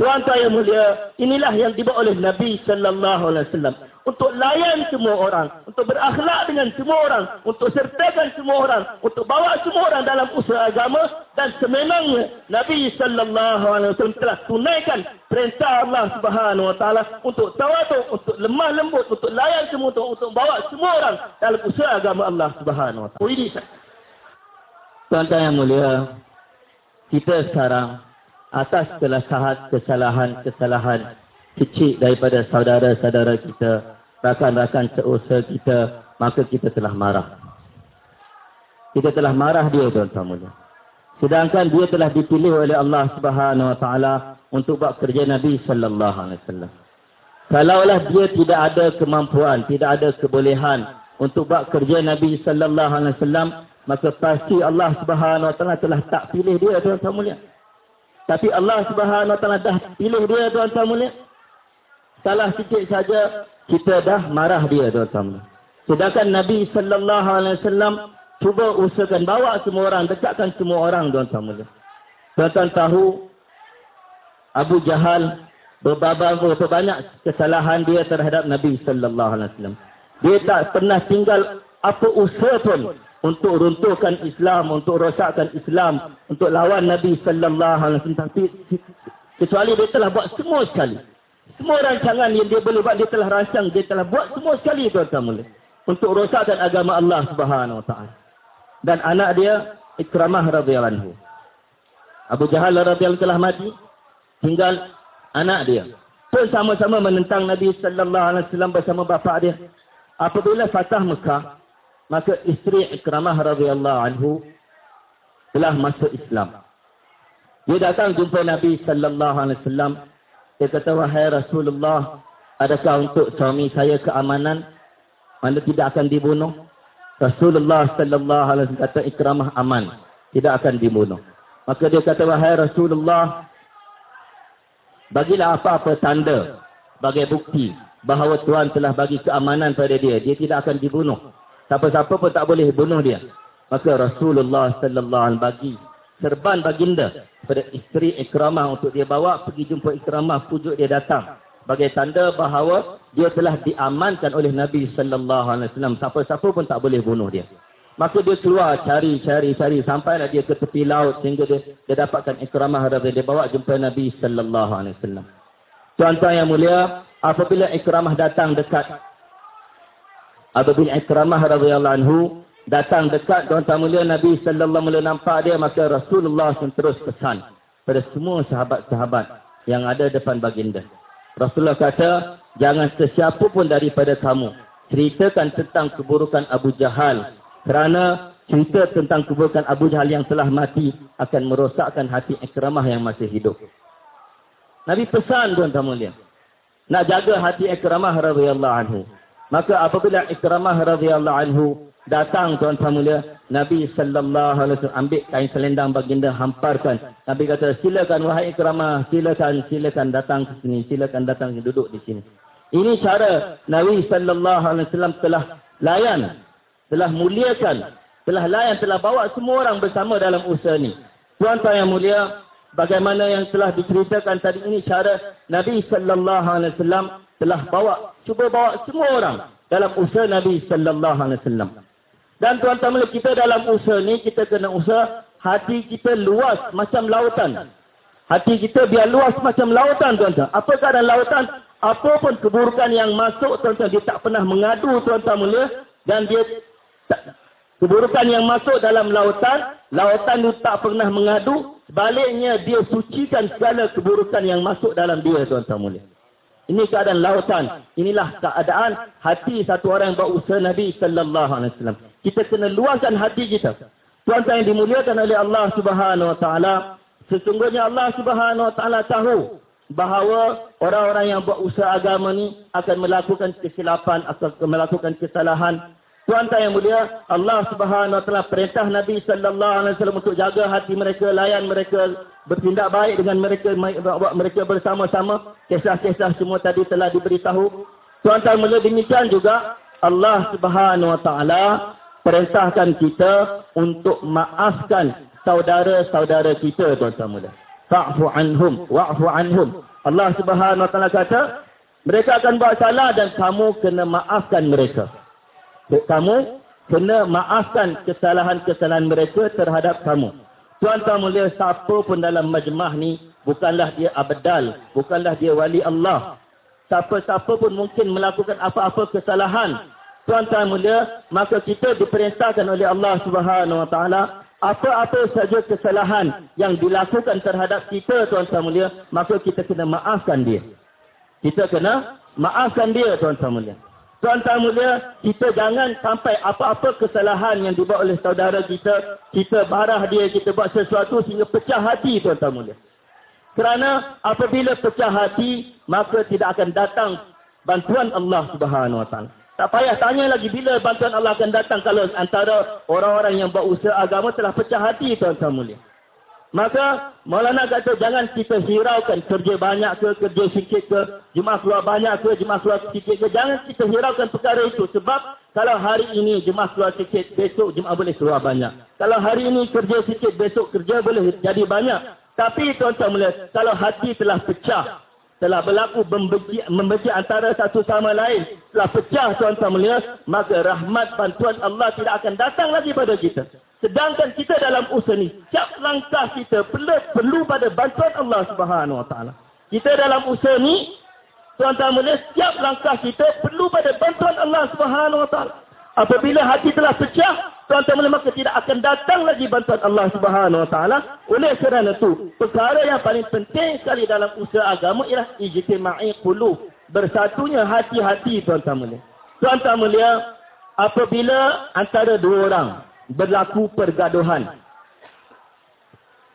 Tuan-tuan yang mulia, inilah yang dibawa oleh Nabi sallallahu alaihi wasallam untuk layan semua orang, untuk berakhlak dengan semua orang, untuk sertakan semua orang, untuk bawa semua orang dalam usaha agama dan sememangnya Nabi sallallahu alaihi wasallam telah tunaikan perintah Allah Subhanahu wa taala untuk tawadu, untuk lemah lembut, untuk layan semua untuk, untuk bawa semua orang dalam usaha agama Allah Subhanahu wa taala. Ini Tuan-tuan yang mulia, kita sekarang atas kesalahan-kesalahan kecil daripada saudara-saudara kita, rakan-rakan seusaha kita, maka kita telah marah. Kita telah marah dia tuan-tuan. Sedangkan dia telah dipilih oleh Allah Subhanahu Wa Taala untuk buat kerja Nabi Sallallahu Alaihi Wasallam. Kalaulah dia tidak ada kemampuan, tidak ada kebolehan untuk buat kerja Nabi Sallallahu Alaihi Wasallam, maka pasti Allah Subhanahu Wa Taala telah tak pilih dia tuan-tuan. Tapi Allah Subhanahu Wa Taala dah pilih dia tuan-tuan. Salah sikit saja kita dah marah dia tuan-tuan. Sedangkan Nabi Sallallahu Alaihi Wasallam cuba usahakan bawa semua orang, dekatkan semua orang tuan-tuan. Tuan-tuan tahu Abu Jahal beberapa banyak kesalahan dia terhadap Nabi Sallallahu Alaihi Wasallam. Dia tak pernah tinggal apa usaha pun untuk runtuhkan Islam, untuk rosakkan Islam, untuk lawan Nabi sallallahu alaihi wasallam kecuali dia telah buat semua sekali. Semua rancangan yang dia boleh buat dia telah rancang, dia telah buat semua sekali tuan-tuan mulai untuk rosakkan agama Allah Subhanahu wa taala. Dan anak dia Ikramah radhiyallahu anhu. Abu Jahal radhiyallahu telah mati, tinggal anak dia. Pun sama-sama menentang Nabi sallallahu alaihi wasallam bersama bapa dia. Apabila Fatah Mekah, maka isteri Ikramah radhiyallahu anhu telah masuk Islam. Dia datang jumpa Nabi sallallahu alaihi wasallam. Dia kata wahai Rasulullah, adakah untuk suami saya keamanan mana tidak akan dibunuh? Rasulullah sallallahu alaihi wasallam kata Ikramah aman, tidak akan dibunuh. Maka dia kata wahai Rasulullah, bagilah apa-apa tanda sebagai bukti bahawa Tuhan telah bagi keamanan pada dia, dia tidak akan dibunuh. Siapa-siapa pun tak boleh bunuh dia. Maka Rasulullah sallallahu alaihi bagi serban baginda pada isteri Ikramah untuk dia bawa pergi jumpa Ikramah pujuk dia datang sebagai tanda bahawa dia telah diamankan oleh Nabi sallallahu alaihi wasallam. Siapa-siapa pun tak boleh bunuh dia. Maka dia keluar cari cari cari sampailah dia ke tepi laut sehingga dia, dia dapatkan Ikramah dan dia bawa jumpa Nabi sallallahu alaihi wasallam. Tuan-tuan yang mulia, apabila Ikramah datang dekat bin Ikramah radhiyallahu anhu datang dekat tuan-tuan mulia Nabi sallallahu alaihi nampak dia maka Rasulullah pun terus pesan pada semua sahabat-sahabat yang ada depan baginda. Rasulullah kata, jangan sesiapa pun daripada kamu ceritakan tentang keburukan Abu Jahal kerana cerita tentang keburukan Abu Jahal yang telah mati akan merosakkan hati Ikramah yang masih hidup. Nabi pesan tuan-tuan mulia. Nak jaga hati Ikramah anhu. Maka apabila Ikramah anhu datang tuan-tuan mulia, Nabi sallallahu alaihi wasallam ambil kain selendang baginda hamparkan. Nabi kata, "Silakan wahai Ikramah, silakan silakan datang ke sini, silakan datang duduk di sini." Ini cara Nabi sallallahu alaihi wasallam telah layan, telah muliakan, telah layan, telah bawa semua orang bersama dalam usaha ini. Tuan-tuan yang mulia, bagaimana yang telah diceritakan tadi ini cara Nabi sallallahu alaihi wasallam telah bawa cuba bawa semua orang dalam usaha Nabi sallallahu alaihi wasallam. Dan tuan-tuan kita dalam usaha ni kita kena usaha hati kita luas macam lautan. Hati kita biar luas macam lautan tuan-tuan. Apa keadaan lautan? Apa pun keburukan yang masuk tuan-tuan dia tak pernah mengadu tuan-tuan mulia dan dia tak, keburukan yang masuk dalam lautan, lautan itu tak pernah mengadu, sebaliknya dia sucikan segala keburukan yang masuk dalam dia tuan-tuan mulia. Ini keadaan lautan. Inilah keadaan hati satu orang yang berusaha Nabi sallallahu alaihi wasallam. Kita kena luaskan hati kita. Tuan-tuan yang dimuliakan oleh Allah Subhanahu wa taala, sesungguhnya Allah Subhanahu wa taala tahu bahawa orang-orang yang buat usaha agama ni akan melakukan kesilapan, akan melakukan kesalahan, Tuan-tuan yang mulia, Allah Subhanahu Wa Taala perintah Nabi Sallallahu Alaihi Wasallam untuk jaga hati mereka, layan mereka, bertindak baik dengan mereka, buat mereka bersama-sama. Kisah-kisah semua tadi telah diberitahu. Tuan-tuan mulia demikian juga Allah Subhanahu Wa Taala perintahkan kita untuk maafkan saudara-saudara kita, tuan-tuan mulia. Fa'fu anhum, wa'fu anhum. Allah Subhanahu Wa Taala kata, mereka akan buat salah dan kamu kena maafkan mereka. Kamu kena maafkan kesalahan-kesalahan mereka terhadap kamu. Tuan-tuan mulia, siapa pun dalam majmah ni, bukanlah dia abdal, bukanlah dia wali Allah. Siapa-siapa pun mungkin melakukan apa-apa kesalahan. Tuan-tuan mulia, maka kita diperintahkan oleh Allah Subhanahu Wa Taala apa-apa saja kesalahan yang dilakukan terhadap kita tuan-tuan mulia, maka kita kena maafkan dia. Kita kena maafkan dia tuan-tuan mulia. Tuan-tuan mulia, kita jangan sampai apa-apa kesalahan yang dibuat oleh saudara kita, kita marah dia, kita buat sesuatu sehingga pecah hati tuan-tuan mulia. Kerana apabila pecah hati, maka tidak akan datang bantuan Allah Subhanahu Wa Taala. Tak payah tanya lagi bila bantuan Allah akan datang kalau antara orang-orang yang buat usaha agama telah pecah hati tuan-tuan mulia. Maka Maulana kata jangan kita hiraukan kerja banyak ke, kerja sikit ke, jemaah keluar banyak ke, jemaah keluar sikit ke. Jangan kita hiraukan perkara itu. Sebab kalau hari ini jemaah keluar sikit, besok jemaah boleh keluar banyak. Kalau hari ini kerja sikit, besok kerja boleh jadi banyak. Tapi tuan-tuan mulia, kalau hati telah pecah, telah berlaku membenci, membenci antara satu sama lain, telah pecah tuan-tuan mulia, maka rahmat bantuan Allah tidak akan datang lagi pada kita. Sedangkan kita dalam usaha ni, setiap langkah kita perlu, perlu pada bantuan Allah Subhanahu Wa Taala. Kita dalam usaha ni, tuan-tuan mulia, setiap langkah kita perlu pada bantuan Allah Subhanahu Wa Taala. Apabila hati telah pecah, tuan-tuan maka tidak akan datang lagi bantuan Allah Subhanahu Wa Taala. Oleh kerana itu, perkara yang paling penting sekali dalam usaha agama ialah ijtima'i qulub. Bersatunya hati-hati tuan-tuan mulia. Tuan-tuan mulia, apabila antara dua orang berlaku pergaduhan.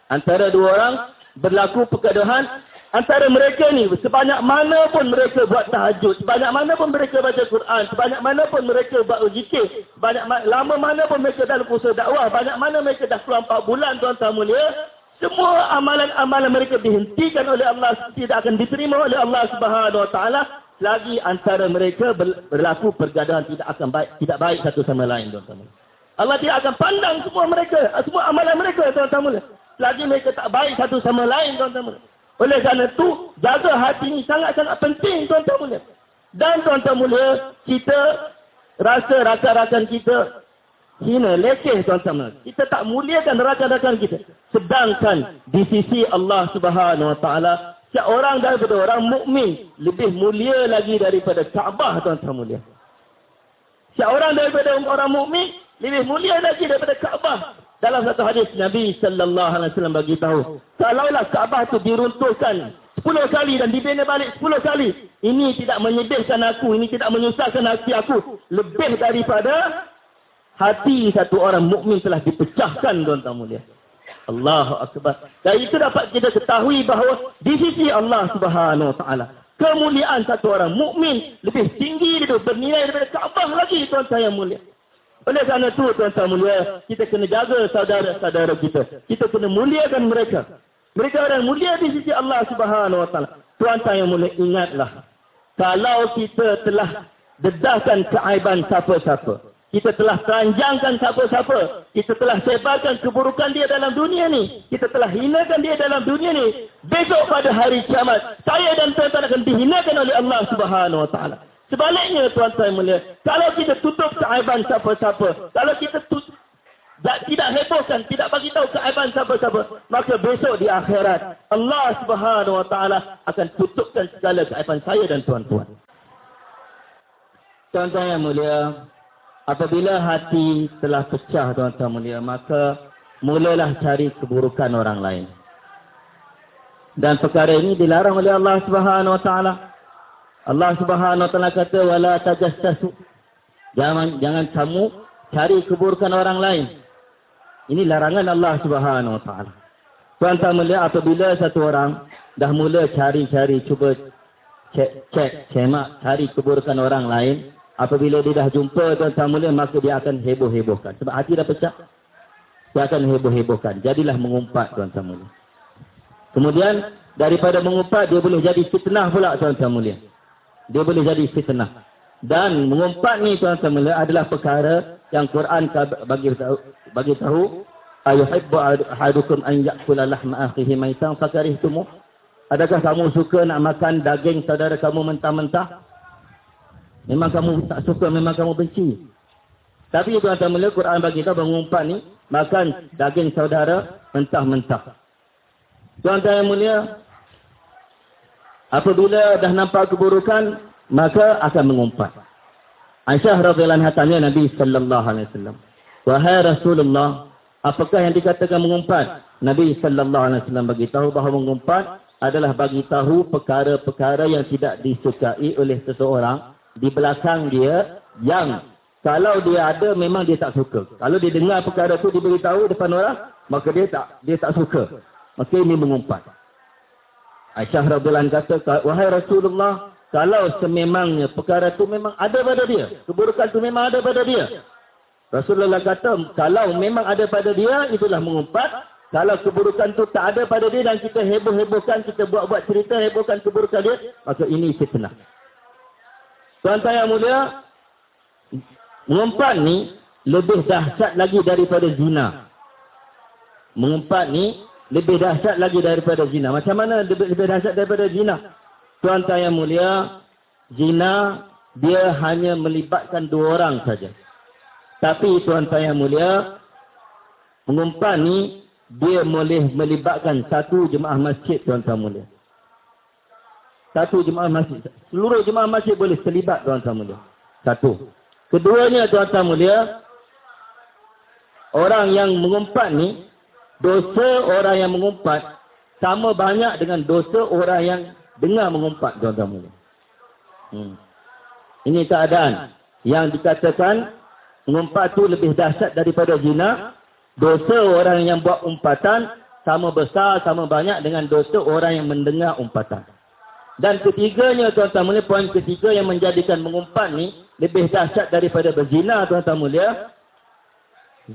Antara dua orang berlaku pergaduhan, antara mereka ni sebanyak mana pun mereka buat tahajud, sebanyak mana pun mereka baca Quran, sebanyak mana pun mereka buat zikir, banyak lama mana pun mereka dalam usaha dakwah, banyak mana mereka dah keluar 4 bulan tuan-tuan mulia, semua amalan-amalan mereka dihentikan oleh Allah, tidak akan diterima oleh Allah Subhanahu Wa Taala. Lagi antara mereka berlaku pergaduhan tidak akan baik, tidak baik satu sama lain tuan-tuan. Allah tidak akan pandang semua mereka, semua amalan mereka tuan-tuan mulia. Lagi mereka tak baik satu sama lain tuan-tuan mulia. Oleh kerana itu, jaga hati ini sangat-sangat penting tuan-tuan mulia. Dan tuan-tuan mulia, kita rasa rakan-rakan kita hina, leceh tuan-tuan mulia. Kita tak muliakan rakan-rakan kita. Sedangkan di sisi Allah subhanahu wa ta'ala, setiap orang daripada orang mukmin lebih mulia lagi daripada Kaabah tuan-tuan mulia. Setiap orang daripada orang mukmin lebih mulia lagi daripada Kaabah. Dalam satu hadis Nabi sallallahu alaihi wasallam bagi tahu, kalaulah Kaabah itu diruntuhkan 10 kali dan dibina balik 10 kali, ini tidak menyedihkan aku, ini tidak menyusahkan hati aku lebih daripada hati satu orang mukmin telah dipecahkan tuan-tuan mulia. Allahu akbar. Dan itu dapat kita ketahui bahawa di sisi Allah Subhanahu wa taala kemuliaan satu orang mukmin lebih tinggi itu bernilai daripada Kaabah lagi tuan-tuan yang mulia. Oleh kerana itu, tuan-tuan mulia, kita kena jaga saudara-saudara kita. Kita kena muliakan mereka. Mereka orang mulia di sisi Allah subhanahu wa ta'ala. Tuan-tuan yang mulia, ingatlah. Kalau kita telah dedahkan keaiban siapa-siapa. Kita telah teranjangkan siapa-siapa. Kita telah sebarkan keburukan dia dalam dunia ni. Kita telah hinakan dia dalam dunia ni. Besok pada hari kiamat, saya dan tuan-tuan akan dihinakan oleh Allah subhanahu wa ta'ala. Sebaliknya tuan-tuan mulia, kalau kita tutup keaiban siapa-siapa, kalau kita tutup, tidak hebohkan, tidak bagi tahu keaiban siapa-siapa, maka besok di akhirat Allah Subhanahu wa taala akan tutupkan segala keaiban saya dan tuan-tuan. Tuan-tuan yang mulia, apabila hati telah pecah tuan-tuan mulia, maka mulalah cari keburukan orang lain. Dan perkara ini dilarang oleh Allah Subhanahu wa taala. Allah Subhanahu taala kata wala tajassasu. Jangan jangan kamu cari keburukan orang lain. Ini larangan Allah Subhanahu taala. Tuan-tuan melihat apabila satu orang dah mula cari-cari cuba cek cek semak cari keburukan orang lain, apabila dia dah jumpa tuan-tuan mulia maka dia akan heboh-hebohkan. Sebab hati dah pecah. Dia akan heboh-hebohkan. Jadilah mengumpat tuan-tuan mulia. Kemudian daripada mengumpat dia boleh jadi fitnah pula tuan-tuan mulia dia boleh jadi fitnah. Dan mengumpat ni tuan-tuan mula adalah perkara yang Quran bagi tahu bagi tahu ayuhibbu ahadukum an ya'kula lahma akhihi maitan fakarihtumu Adakah kamu suka nak makan daging saudara kamu mentah-mentah? Memang kamu tak suka, memang kamu benci. Tapi tuan-tuan mulia, Quran bagi kita mengumpat ni, makan daging saudara mentah-mentah. Tuan-tuan yang mulia, apabila dah nampak keburukan, maka akan mengumpat. Aisyah radhiyallahu anha tanya Nabi sallallahu alaihi wasallam, "Wahai Rasulullah, apakah yang dikatakan mengumpat?" Nabi sallallahu alaihi wasallam bagi tahu bahawa mengumpat adalah bagi tahu perkara-perkara yang tidak disukai oleh seseorang di belakang dia yang kalau dia ada memang dia tak suka. Kalau dia dengar perkara tu diberitahu depan orang, maka dia tak dia tak suka. Maka ini mengumpat. Aisyah radhiyallahu kata, "Wahai Rasulullah, kalau sememangnya perkara itu memang ada pada dia. Keburukan itu memang ada pada dia. Rasulullah kata, kalau memang ada pada dia, itulah mengumpat. Kalau keburukan itu tak ada pada dia dan kita heboh-hebohkan, kita buat-buat cerita, hebohkan keburukan dia, maka ini fitnah. Tuan-tuan yang mulia, mengumpat ni lebih dahsyat lagi daripada zina. Mengumpat ni lebih dahsyat lagi daripada zina. Macam mana lebih, lebih dahsyat daripada zina? Tuan-tuan yang mulia, zina dia hanya melibatkan dua orang saja. Tapi tuan-tuan yang mulia, mengumpat ni dia boleh melibatkan satu jemaah masjid tuan-tuan mulia. Satu jemaah masjid. Seluruh jemaah masjid boleh terlibat tuan-tuan mulia. Satu. Keduanya tuan-tuan mulia, orang yang mengumpat ni, dosa orang yang mengumpat sama banyak dengan dosa orang yang dengar mengumpat tuan-tuan mulia. Hmm. Ini keadaan yang dikatakan mengumpat tu lebih dahsyat daripada zina. Dosa orang yang buat umpatan sama besar, sama banyak dengan dosa orang yang mendengar umpatan. Dan ketiganya tuan-tuan mulia, poin ketiga yang menjadikan mengumpat ni lebih dahsyat daripada berzina tuan-tuan mulia.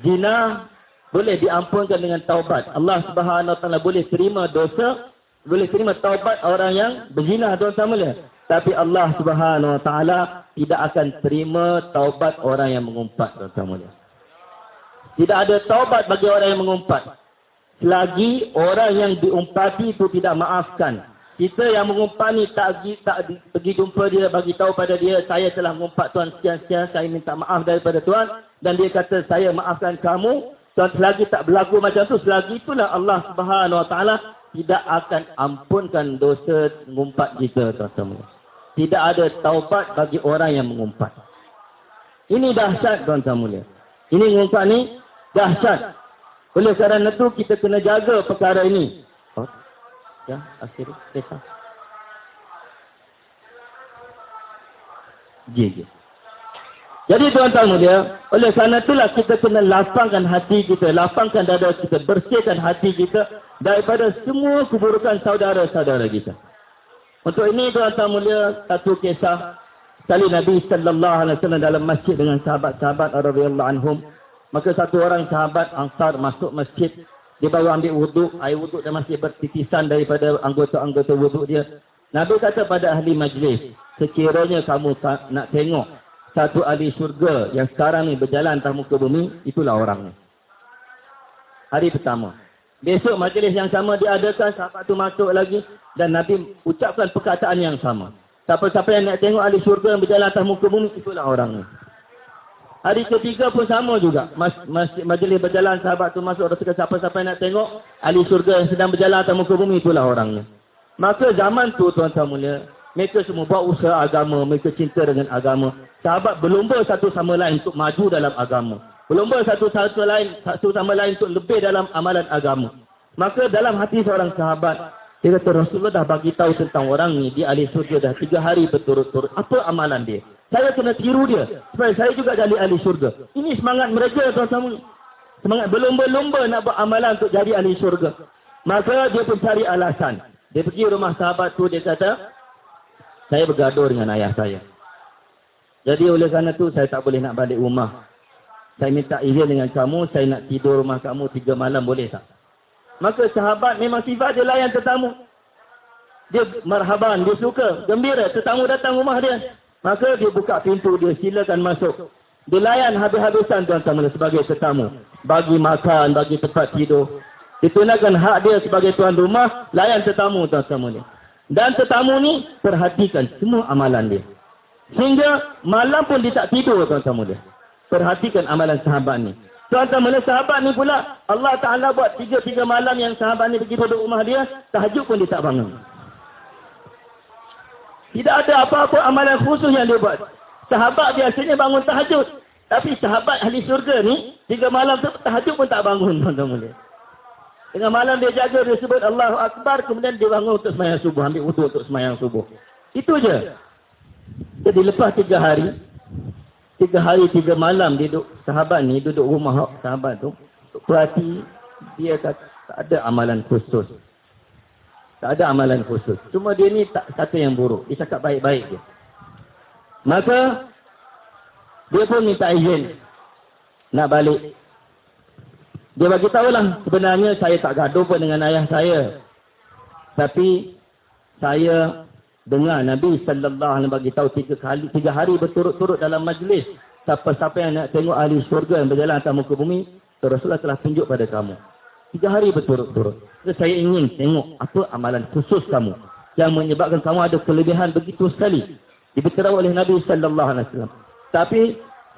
Zina boleh diampunkan dengan taubat. Allah Subhanahu Wa Taala boleh terima dosa boleh terima taubat orang yang berzina tuan-tuan mulia. Tapi Allah Subhanahu Wa Taala tidak akan terima taubat orang yang mengumpat tuan-tuan mulia. Tidak ada taubat bagi orang yang mengumpat. Selagi orang yang diumpati itu tidak maafkan. Kita yang mengumpat ni tak pergi, tak pergi jumpa dia, bagi tahu pada dia, saya telah mengumpat Tuhan sekian-sekian, saya minta maaf daripada Tuhan. Dan dia kata, saya maafkan kamu. Tuhan selagi tak berlaku macam tu, selagi itulah Allah Subhanahu Wa Taala tidak akan ampunkan dosa mengumpat kita tuan-tuan. Tidak ada taubat bagi orang yang mengumpat. Ini dahsyat tuan-tuan mulia. Ini mengumpat ni dahsyat. Oleh kerana itu kita kena jaga perkara ini. Oh. Ya, akhirnya. Desa. Gigi. Jadi tuan-tuan mulia, oleh kerana itulah kita kena lapangkan hati kita, lapangkan dada kita, bersihkan hati kita daripada semua keburukan saudara-saudara kita. Untuk ini tuan-tuan mulia, satu kisah sekali Nabi sallallahu alaihi wasallam dalam masjid dengan sahabat-sahabat radhiyallahu anhum. Maka satu orang sahabat Ansar masuk masjid, dia baru ambil wuduk, air wuduk dan masih bertitisan daripada anggota-anggota wuduk dia. Nabi kata pada ahli majlis, sekiranya kamu nak tengok satu ahli syurga yang sekarang ni berjalan atas muka bumi, itulah orangnya. Hari pertama. Besok majlis yang sama diadakan, sahabat tu masuk lagi dan Nabi ucapkan perkataan yang sama. Siapa-siapa yang nak tengok ahli syurga yang berjalan atas muka bumi, itulah orangnya. Hari ketiga pun sama juga. Mas, majlis berjalan, sahabat tu masuk, rasakan siapa-siapa yang nak tengok ahli syurga yang sedang berjalan atas muka bumi, itulah orangnya. Maka zaman tu tuan-tuan mulia, mereka semua buat usaha agama, mereka cinta dengan agama. Sahabat berlumba satu sama lain untuk maju dalam agama. Berlumba satu satu lain satu sama lain untuk lebih dalam amalan agama. Maka dalam hati seorang sahabat, dia kata Rasulullah dah bagi tahu tentang orang ni di ahli surga dah tiga hari berturut-turut. Apa amalan dia? Saya kena tiru dia supaya saya juga jadi ahli surga. Ini semangat mereka tuan-tuan. Semangat berlumba-lumba nak buat amalan untuk jadi ahli surga. Maka dia pun cari alasan. Dia pergi rumah sahabat tu dia kata, saya bergaduh dengan ayah saya. Jadi oleh kerana tu saya tak boleh nak balik rumah. Saya minta izin dengan kamu, saya nak tidur rumah kamu tiga malam boleh tak? Maka sahabat memang sifat dia layan tetamu. Dia marhaban, dia suka, gembira tetamu datang rumah dia. Maka dia buka pintu, dia silakan masuk. Dia layan habis-habisan tuan-tuan sebagai tetamu. Bagi makan, bagi tempat tidur. Ditunaikan hak dia sebagai tuan rumah, layan tetamu tetamu ni. Dan tetamu ni perhatikan semua amalan dia. Sehingga malam pun dia tak tidur tuan-tuan dia. Perhatikan amalan sahabat ni. Tuan-tuan sahabat ni pula Allah Ta'ala buat tiga-tiga malam yang sahabat ni pergi duduk rumah dia. Tahajud pun dia tak bangun. Tidak ada apa-apa amalan khusus yang dia buat. Sahabat biasanya bangun tahajud. Tapi sahabat ahli surga ni, tiga malam tu tahajud pun tak bangun. Tuan-tuan Tengah malam dia jaga, dia sebut Allahu Akbar. Kemudian dia bangun untuk semayang subuh. Ambil wudu untuk semayang subuh. Itu je. Jadi lepas tiga hari. Tiga hari, tiga malam dia duduk. Sahabat ni duduk rumah sahabat tu. Perhati. Dia kata tak ada amalan khusus. Tak ada amalan khusus. Cuma dia ni tak satu yang buruk. Dia cakap baik-baik je. Maka. Dia pun minta izin. Nak balik dia bagi tahu lah sebenarnya saya tak gaduh pun dengan ayah saya. Tapi saya dengar Nabi sallallahu alaihi bagi tahu tiga kali tiga hari berturut-turut dalam majlis siapa-siapa yang nak tengok ahli syurga yang berjalan atas muka bumi Rasulullah telah tunjuk pada kamu. Tiga hari berturut-turut. Jadi saya ingin tengok apa amalan khusus kamu yang menyebabkan kamu ada kelebihan begitu sekali. Diberitahu oleh Nabi sallallahu alaihi wasallam. Tapi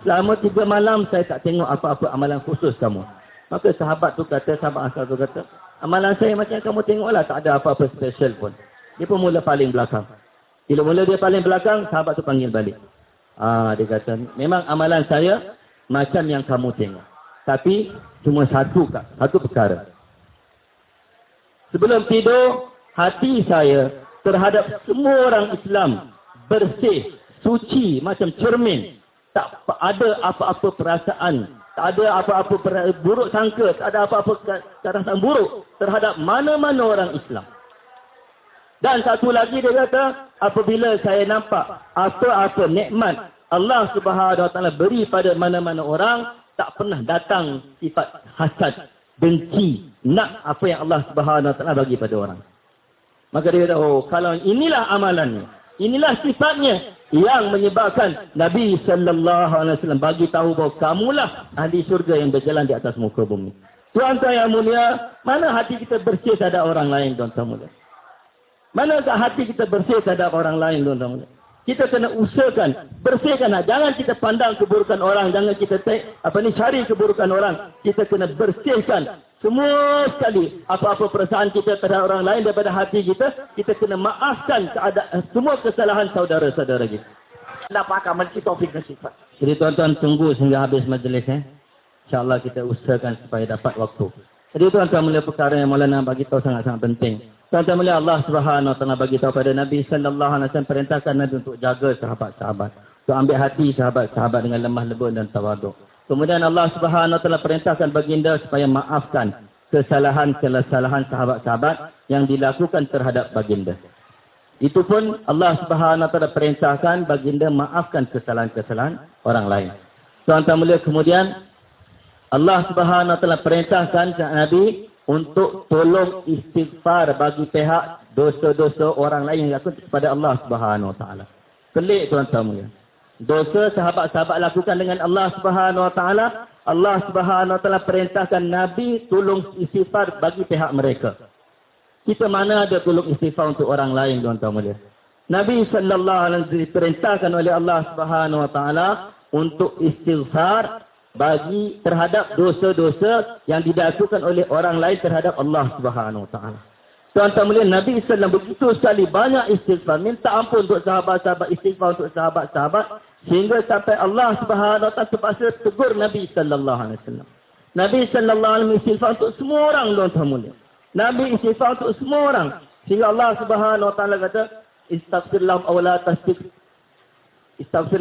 selama tiga malam saya tak tengok apa-apa amalan khusus kamu. Maka sahabat tu kata, sahabat asal tu kata, amalan saya macam kamu tengoklah, tak ada apa-apa special pun. Dia pun mula paling belakang. Bila mula dia paling belakang, sahabat tu panggil balik. Ah, dia kata, memang amalan saya macam yang kamu tengok. Tapi, cuma satu satu perkara. Sebelum tidur, hati saya terhadap semua orang Islam bersih, suci, macam cermin. Tak ada apa-apa perasaan tak ada apa-apa buruk sangka, tak ada apa-apa perasaan buruk terhadap mana-mana orang Islam. Dan satu lagi dia kata, apabila saya nampak apa-apa nikmat Allah Subhanahu Wa Taala beri pada mana-mana orang, tak pernah datang sifat hasad, benci, nak apa yang Allah Subhanahu Wa Taala bagi pada orang. Maka dia kata, oh kalau inilah amalannya, inilah sifatnya, yang menyebabkan Nabi sallallahu alaihi wasallam bagi tahu bahawa kamulah ahli syurga yang berjalan di atas muka bumi. Tuan-tuan yang mulia, mana hati kita bersih terhadap orang lain tuan-tuan mulia? Mana hati kita bersih terhadap orang lain tuan-tuan? Kita kena usahakan, bersihkan. Jangan kita pandang keburukan orang, jangan kita take, apa ni cari keburukan orang. Kita kena bersihkan semua sekali apa-apa perasaan kita terhadap orang lain daripada hati kita, kita kena maafkan keadaan semua kesalahan saudara-saudara kita. Allah Pak akan memberi taufik dan sifat. Jadi tuan-tuan tunggu sehingga habis majlis eh. InsyaAllah kita usahakan supaya dapat waktu. Jadi tuan-tuan melihat perkara yang Maulana bagi tahu sangat-sangat penting. Tuan-tuan melihat Allah Subhanahu Wa bagi tahu pada Nabi sallallahu alaihi wasallam perintahkan Nabi untuk jaga sahabat-sahabat. Untuk ambil hati sahabat-sahabat dengan lemah lembut dan tawaduk. Kemudian Allah Subhanahu Wa perintahkan baginda supaya maafkan kesalahan-kesalahan sahabat-sahabat yang dilakukan terhadap baginda. Itu pun Allah Subhanahu Wa perintahkan baginda maafkan kesalahan-kesalahan orang lain. Tuan-tuan melihat kemudian Allah Subhanahu Wa perintahkan Nabi untuk tolong istighfar bagi pihak dosa-dosa orang lain yang lakukan kepada Allah Subhanahu Wa Taala. Pelik tuan-tuan ya. Dosa sahabat-sahabat lakukan dengan Allah Subhanahu Wa Taala, Allah Subhanahu Wa Taala perintahkan Nabi tolong istighfar bagi pihak mereka. Kita mana ada tolong istighfar untuk orang lain tuan-tuan ya. Nabi sallallahu alaihi wasallam diperintahkan oleh Allah Subhanahu Wa Taala untuk istighfar bagi terhadap dosa-dosa yang dilakukan oleh orang lain terhadap Allah Subhanahu taala. Tuan-tuan melihat Nabi sallallahu begitu sekali banyak istighfar, minta ampun untuk sahabat-sahabat, istighfar untuk sahabat-sahabat sehingga sampai Allah Subhanahu taala terpaksa tegur Nabi sallallahu alaihi wasallam. Nabi sallallahu alaihi wasallam istighfar untuk semua orang tuan-tuan melihat. Nabi istighfar untuk semua orang sehingga Allah Subhanahu taala kata istaghfir lahum aw la tastaghfir istaghfir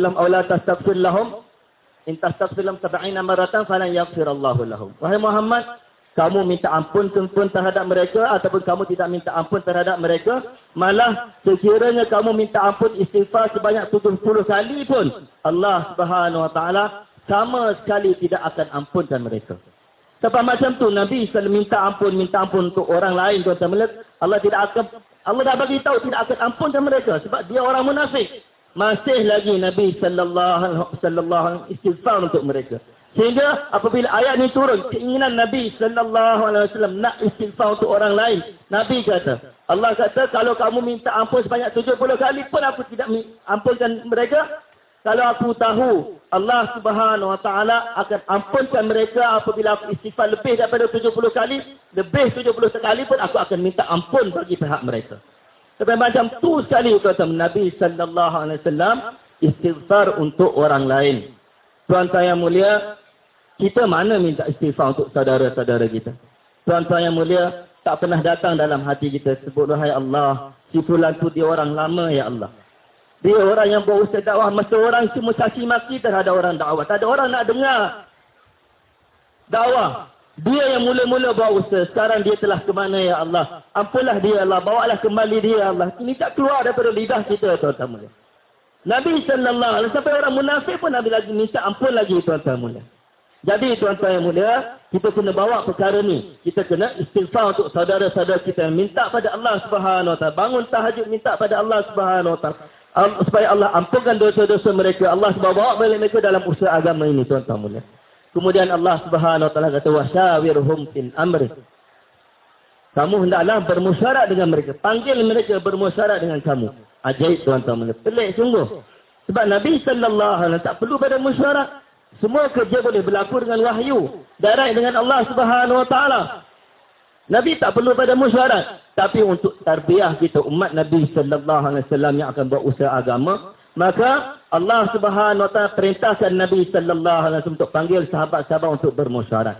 In tastaghfir lahum 70 maratan falan yaghfirallahu lahum. Wahai Muhammad, kamu minta ampun pun terhadap mereka ataupun kamu tidak minta ampun terhadap mereka, malah sekiranya kamu minta ampun istighfar sebanyak 70 kali pun, Allah Subhanahu wa taala sama sekali tidak akan ampunkan mereka. Sebab macam tu Nabi selalu minta ampun, minta ampun untuk orang lain tuan-tuan Allah tidak akan Allah dah bagi tahu tidak akan ampunkan mereka sebab dia orang munafik masih lagi Nabi sallallahu alaihi wasallam istighfar untuk mereka. Sehingga apabila ayat ini turun, keinginan Nabi sallallahu alaihi wasallam nak istighfar untuk orang lain. Nabi kata, Allah kata kalau kamu minta ampun sebanyak 70 kali pun aku tidak ampunkan mereka. Kalau aku tahu Allah Subhanahu wa taala akan ampunkan mereka apabila aku istighfar lebih daripada 70 kali, lebih 70 kali pun aku akan minta ampun bagi pihak mereka. Sampai macam tu sekali kata Nabi sallallahu alaihi wasallam istighfar untuk orang lain. Tuan-tuan yang mulia, kita mana minta istighfar untuk saudara-saudara kita? Tuan-tuan yang mulia, tak pernah datang dalam hati kita sebut, Wahai Allah, si fulan tu dia orang lama, Ya Allah. Dia orang yang berusaha dakwah, masa orang cuma caci maki terhadap orang dakwah. Tak ada orang nak dengar dakwah. Dia yang mula-mula berusaha, sekarang dia telah ke mana, Ya Allah. Ampunlah dia, Allah. Bawalah kembali dia, Allah. Ini tak keluar daripada lidah kita, tuan-tuan. Nabi alaihi sampai orang munafik pun Nabi lagi minta ampun lagi tuan-tuan mulia. Jadi tuan-tuan yang mulia, kita kena bawa perkara ni. Kita kena istighfar untuk saudara-saudara kita yang minta pada Allah Subhanahu taala. Bangun tahajud minta pada Allah Subhanahu wa taala. Supaya Allah ampunkan dosa-dosa mereka. Allah sebab bawa mereka dalam usaha agama ini tuan-tuan mulia. Kemudian Allah Subhanahu wa taala kata wasyawirhum fil amri. Kamu hendaklah bermusyarat dengan mereka. Panggil mereka bermusyarat dengan kamu. Ajaib tuan-tuan. Pelik sungguh. Sebab Nabi sallallahu alaihi wasallam tak perlu pada musyarat. Semua kerja boleh berlaku dengan wahyu. Direct dengan Allah subhanahu wa ta'ala. Nabi tak perlu pada musyarat. Tapi untuk tarbiyah kita umat Nabi sallallahu alaihi wasallam yang akan buat usaha agama. Maka Allah subhanahu wa ta'ala perintahkan Nabi sallallahu alaihi wasallam untuk panggil sahabat-sahabat untuk bermusyarat.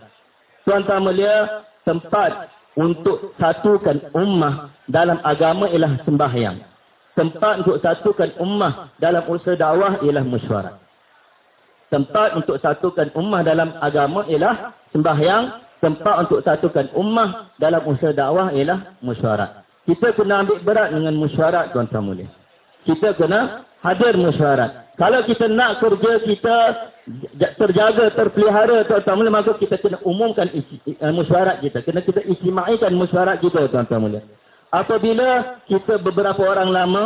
Tuan-tuan mulia, tempat untuk satukan ummah dalam agama ialah sembahyang. Tempat untuk satukan ummah dalam usaha dakwah ialah musyarat tempat untuk satukan ummah dalam agama ialah sembahyang. Tempat untuk satukan ummah dalam usaha dakwah ialah musyarat. Kita kena ambil berat dengan musyarat tuan-tuan mulia. Kita kena hadir musyarat. Kalau kita nak kerja kita terjaga, terpelihara tuan-tuan mulia, maka kita kena umumkan isi, uh, musyarat kita. Kena kita istimaikan musyarat kita tuan-tuan mulia. Apabila kita beberapa orang lama,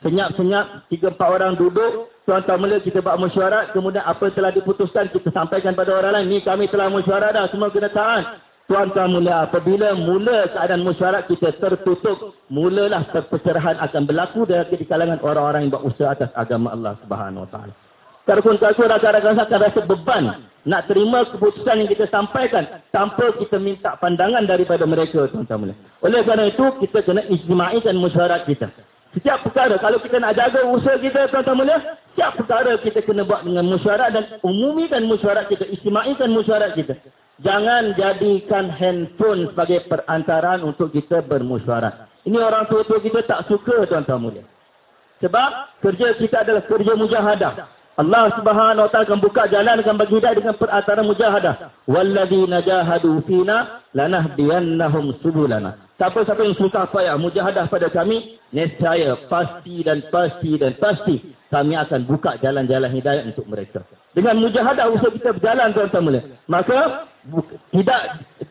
senyap-senyap, tiga empat orang duduk, tuan-tuan mulia kita buat mesyuarat, kemudian apa telah diputuskan kita sampaikan pada orang lain, ni kami telah mesyuarat dah, semua kena tahan. Tuan-tuan mulia, apabila mula keadaan mesyuarat kita tertutup, mulalah perpecahan akan berlaku di kalangan orang-orang yang buat usaha atas agama Allah Subhanahu Taala. Kau rakan-rakan akan rasa beban nak terima keputusan yang kita sampaikan tanpa kita minta pandangan daripada mereka tuan-tuan mulia. Oleh kerana itu kita kena ijtimaikan mesyuarat kita. Setiap perkara, kalau kita nak jaga usaha kita, tuan-tuan mulia, setiap perkara kita kena buat dengan musyarat dan umumikan musyarat kita, istimaikan musyarat kita. Jangan jadikan handphone sebagai perantaraan untuk kita bermusyarat. Ini orang tua-tua kita tak suka, tuan-tuan mulia. Sebab kerja kita adalah kerja mujahadah. Allah Subhanahu taala akan buka jalan akan bagi hidayah dengan perantara mujahadah. Walladzina jahadu fina lanahdiyannahum subulana. Siapa-siapa yang susah payah mujahadah pada kami, nescaya pasti dan pasti dan pasti kami akan buka jalan-jalan hidayah untuk mereka. Dengan mujahadah usaha kita berjalan tuan-tuan mulia. Maka tidak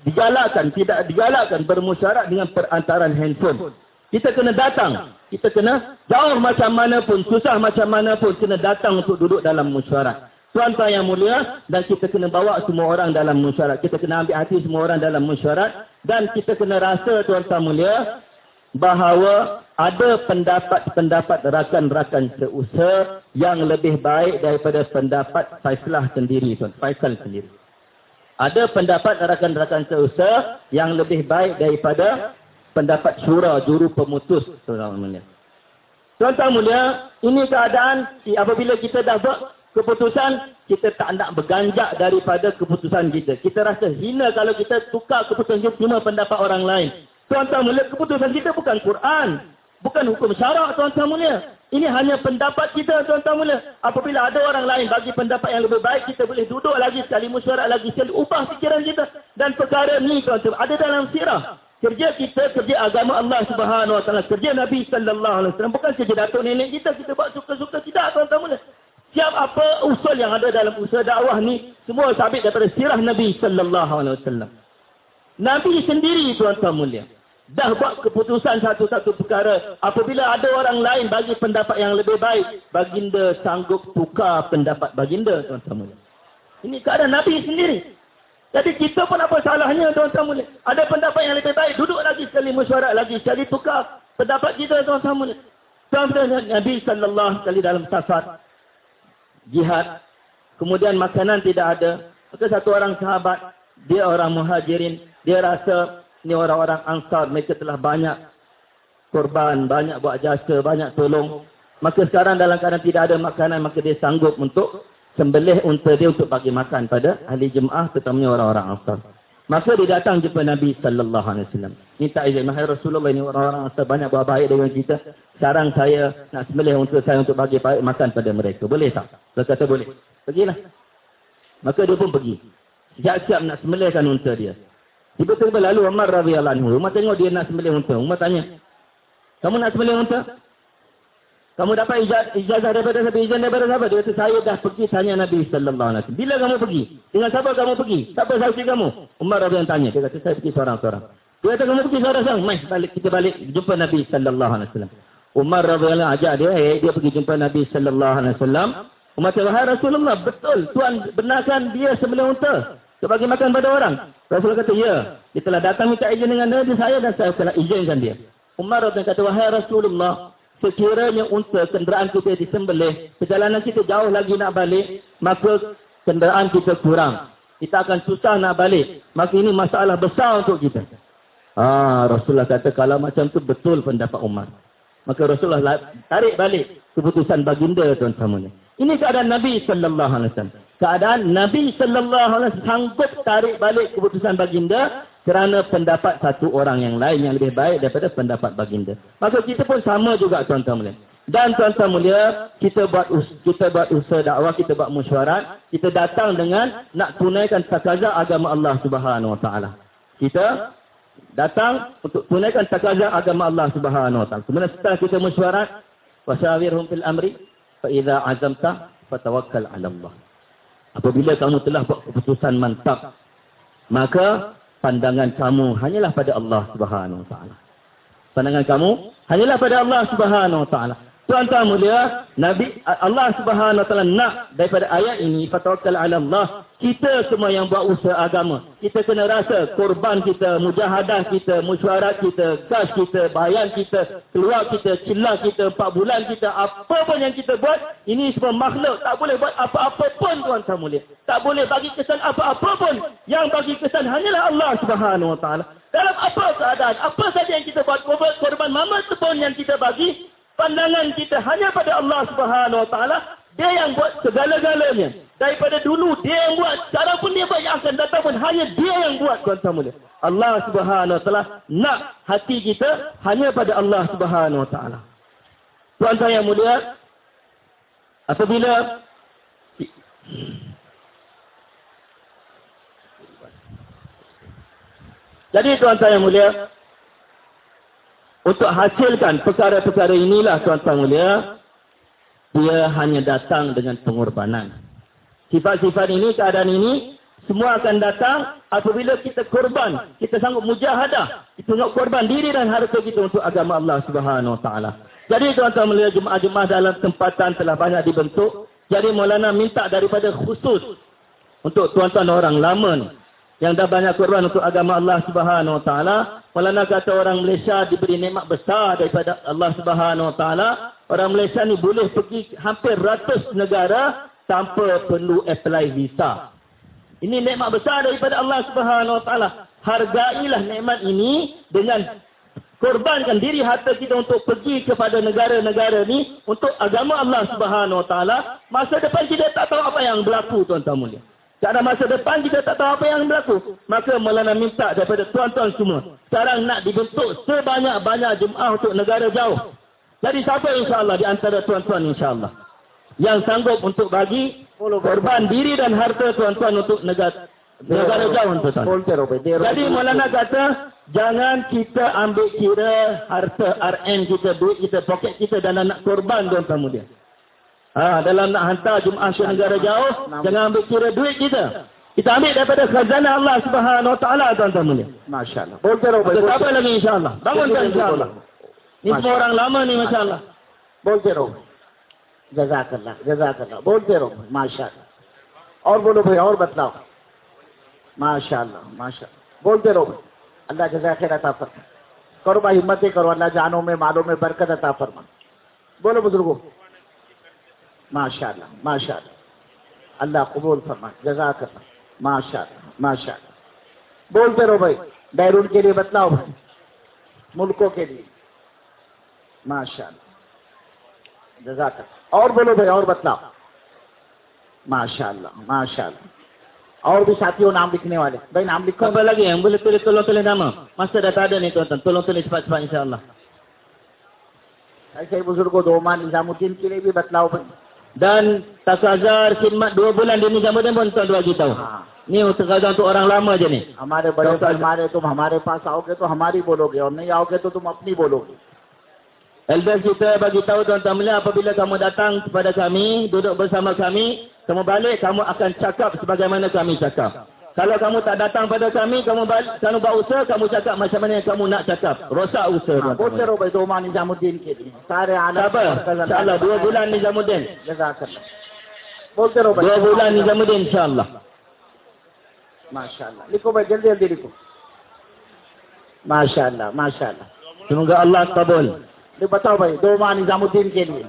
digalakkan, tidak digalakkan bermusyarat dengan perantaran handphone. Kita kena datang. Kita kena jauh macam mana pun, susah macam mana pun, kena datang untuk duduk dalam musyarat. Tuan-tuan yang mulia, dan kita kena bawa semua orang dalam musyarat. Kita kena ambil hati semua orang dalam musyarat. Dan kita kena rasa, tuan-tuan mulia, bahawa ada pendapat-pendapat rakan-rakan seusaha yang lebih baik daripada pendapat Faislah sendiri, tuan Faisal sendiri. Ada pendapat rakan-rakan seusaha yang lebih baik daripada pendapat syura juru pemutus tuan-tuan. Tuan-tuan mulia, ini keadaan apabila kita dah buat keputusan, kita tak nak berganjak daripada keputusan kita. Kita rasa hina kalau kita tukar keputusan kita cuma pendapat orang lain. Tuan-tuan mulia, keputusan kita bukan Quran. Bukan hukum syarak tuan-tuan mulia. Ini hanya pendapat kita tuan-tuan mulia. Apabila ada orang lain bagi pendapat yang lebih baik, kita boleh duduk lagi sekali musyarat lagi sekali. Ubah fikiran kita. Dan perkara ni tuan-tuan ada dalam sirah. Kerja kita, kerja agama Allah Subhanahu Wa Taala, kerja Nabi Sallallahu Alaihi Wasallam bukan kerja datuk nenek kita. Kita buat suka-suka tidak, tuan-tuan mulia. Siap apa usul yang ada dalam usaha dakwah ni, semua sabit daripada sirah Nabi Sallallahu Alaihi Wasallam. Nabi sendiri, tuan-tuan mulia, dah buat keputusan satu-satu perkara. Apabila ada orang lain bagi pendapat yang lebih baik, baginda sanggup tukar pendapat baginda, tuan-tuan mulia. Ini keadaan Nabi sendiri. Jadi kita pun apa salahnya tuan-tuan mulia. Ada pendapat yang lebih baik. Duduk lagi sekali mesyuarat lagi. Sekali tukar pendapat kita tuan-tuan mulia. Tuan-tuan Nabi sallallahu alaihi dalam safar. Jihad. Kemudian makanan tidak ada. Maka satu orang sahabat. Dia orang muhajirin. Dia rasa ini orang-orang ansar. Mereka telah banyak korban. Banyak buat jasa. Banyak tolong. Maka sekarang dalam keadaan tidak ada makanan. Maka dia sanggup untuk sembelih unta dia untuk bagi makan pada ahli jemaah terutamanya orang-orang Ansar. Maka dia datang jumpa Nabi sallallahu alaihi wasallam. Minta izin, "Hai Rasulullah ini orang-orang Ansar banyak buat baik dengan kita. Sekarang saya nak sembelih unta saya untuk bagi makan pada mereka. Boleh tak?" Dia kata, "Boleh." Pergilah. Maka dia pun pergi. Siap-siap nak sembelihkan unta dia. Tiba-tiba lalu Umar radhiyallahu anhu, Umar tengok dia nak sembelih unta. Umar tanya, "Kamu nak sembelih unta?" Kamu dapat ijazah, ijazah daripada siapa? Ijazah daripada siapa? Dia kata, saya dah pergi tanya Nabi Wasallam. Bila kamu pergi? Dengan siapa kamu pergi? Siapa saksi kamu? Umar Rabi yang tanya. Dia kata, saya pergi seorang-seorang. Dia kata, kamu pergi seorang-seorang. Mai, balik, kita balik jumpa Nabi Wasallam. Umar Rabi ajak dia, eh, dia pergi jumpa Nabi Wasallam. Umar kata, Rasulullah, betul. Tuan benarkan dia sebelum unta. Sebagi makan pada orang. Rasulullah kata, ya. Dia telah datang minta izin dengan Nabi saya dan saya telah izinkan dia. Umar Rabi kata, wahai Rasulullah, sekiranya unta kenderaan kita disembelih, perjalanan kita jauh lagi nak balik, maka kenderaan kita kurang. Kita akan susah nak balik. Maka ini masalah besar untuk kita. Ah, Rasulullah kata kalau macam tu betul pendapat Umar. Maka Rasulullah tarik balik keputusan baginda tuan-tuan Ini keadaan Nabi wasallam. Keadaan Nabi sallallahu alaihi wasallam sanggup tarik balik keputusan baginda kerana pendapat satu orang yang lain yang lebih baik daripada pendapat baginda. Maka kita pun sama juga tuan-tuan mulia. Dan tuan-tuan mulia, kita buat kita buat usaha dakwah, kita buat mesyuarat, kita datang dengan nak tunaikan takaza agama Allah Subhanahu Wa Taala. Kita datang untuk tunaikan takaza agama Allah Subhanahu Wa Taala. Kemudian setelah kita mesyuarat, wasyawirhum fil amri, fa idza azamta fatawakkal 'ala Allah. Apabila kamu telah buat keputusan mantap, maka pandangan kamu hanyalah pada Allah Subhanahu wa taala. Pandangan kamu hanyalah pada Allah Subhanahu wa taala. Tuan-tuan mulia, Nabi Allah Subhanahu wa taala nak daripada ayat ini fatawakkal 'ala Allah, kita semua yang buat usaha agama, kita kena rasa korban kita, mujahadah kita, mesyuarat kita, gas kita, bayan kita, keluar kita, celah kita, 4 bulan kita, apa pun yang kita buat, ini semua makhluk tak boleh buat apa-apa pun tuan-tuan mulia. Tak boleh bagi kesan apa-apa pun. Yang bagi kesan hanyalah Allah Subhanahu wa taala. Dalam apa keadaan, apa saja yang kita buat korban mama pun yang kita bagi, pandangan kita hanya pada Allah Subhanahu Wa Taala. Dia yang buat segala-galanya. Daripada dulu dia yang buat. Cara pun dia buat yang akan datang pun hanya dia yang buat tuan-tuan. Allah Subhanahu Wa Taala nak hati kita hanya pada Allah Subhanahu Wa Taala. Tuan-tuan yang mulia, apabila Jadi tuan-tuan yang mulia, untuk hasilkan perkara-perkara inilah tuan-tuan mulia, dia hanya datang dengan pengorbanan. Sifat-sifat ini, keadaan ini, semua akan datang apabila kita korban. Kita sanggup mujahadah. Kita sanggup korban diri dan harta kita untuk agama Allah Subhanahu Taala. Jadi tuan-tuan mulia, jemaah-jemaah dalam tempatan telah banyak dibentuk. Jadi Maulana minta daripada khusus untuk tuan-tuan orang lama ni yang dah banyak korban untuk agama Allah Subhanahu Wa Taala. Maulana kata orang Malaysia diberi nikmat besar daripada Allah Subhanahu Wa Taala. Orang Malaysia ni boleh pergi hampir ratus negara tanpa perlu apply visa. Ini nikmat besar daripada Allah Subhanahu Wa Taala. Hargailah nikmat ini dengan korbankan diri harta kita untuk pergi kepada negara-negara ni untuk agama Allah Subhanahu Wa Taala. Masa depan kita tak tahu apa yang berlaku tuan-tuan mulia. Cara masa depan kita tak tahu apa yang berlaku. Maka Maulana minta daripada tuan-tuan semua. Sekarang nak dibentuk sebanyak-banyak jemaah untuk negara jauh. Jadi siapa insyaAllah di antara tuan-tuan insyaAllah. Yang sanggup untuk bagi korban diri dan harta tuan-tuan untuk negara negara jauh tuan-tuan. Jadi Maulana kata, jangan kita ambil kira harta RN kita, duit kita, poket kita dan nak korban tuan-tuan mulia. Ha, dalam nak hantar Jumaat ke negara jauh, jangan ambil kira duit kita. Kita ambil daripada khazanah Allah Subhanahu Wa Taala tuan-tuan mulia. Masya-Allah. Boleh. Siapa lagi insya-Allah? Bangunkan insya-Allah. Semua orang lama ni masya-Allah. Boleh Jazakallah. Jazakallah. Boleh Masya-Allah. और बोलो भाई और बतलाओ माशाल्लाह माशा बोलते रहो भाई अल्लाह जजा खैर अता फरमा करो भाई हिम्मतें करो अल्लाह जानों में मालों में बरकत अता फरमा बोलो बुजुर्गो माशाल्लाह माशाल्लाह अल्लाह कबूल फरमा जजा करना माशाल्लाह माशाल्लाह बोलते रहो भाई बैरून के लिए बतलाओ भाई मुल्कों के लिए माशा जजाक और बोलो भाई और बतलाओ माशा माशा और भी साथियों नाम लिखने वाले। भाई नाम लिखो। अब लगे हम बोले तुले तुलो तुले नाम मस्त रहता दे नहीं तो तुलो तुले पाँच पाँच इंशाला ऐसे बुज़ुर्गों दोमा निजामुद्दीन के लिए भी बतलाओ भाई। dan takazar khidmat dua bulan di Nizamuddin pun tuan dua juta. हाँ. नहीं उस कदम तो औरंग लामा जने। हमारे बड़े हमारे तुम हमारे पास आओगे तो हमारी बोलोगे और नहीं आओगे तो तुम अपनी बोलोगे। LBS kita bagi tahu tuan-tuan mula apabila kamu datang kepada kami, duduk bersama kami, kamu balik, kamu akan cakap sebagaimana kami cakap. Kalau kamu tak datang pada kami, kamu balik, kamu buat usaha, kamu cakap macam mana yang kamu nak cakap. Rosak usaha हाँ, बोलते tuan-tuan. रहो भाई दोमा निजामुद्दीन के लिए सारे आलम Sabar. InsyaAllah dua bulan Nizamuddin. जजाकल्ला बोलते रहो भाई Dua bulan Nizamuddin insyaAllah. माशाल्लाह लिखो भाई जल्दी जल्दी लिखो माशाल्लाह माशाल्लाह Semoga Allah kabul. बताओ भाई दो मान निज़ामुद्दीन के लिए।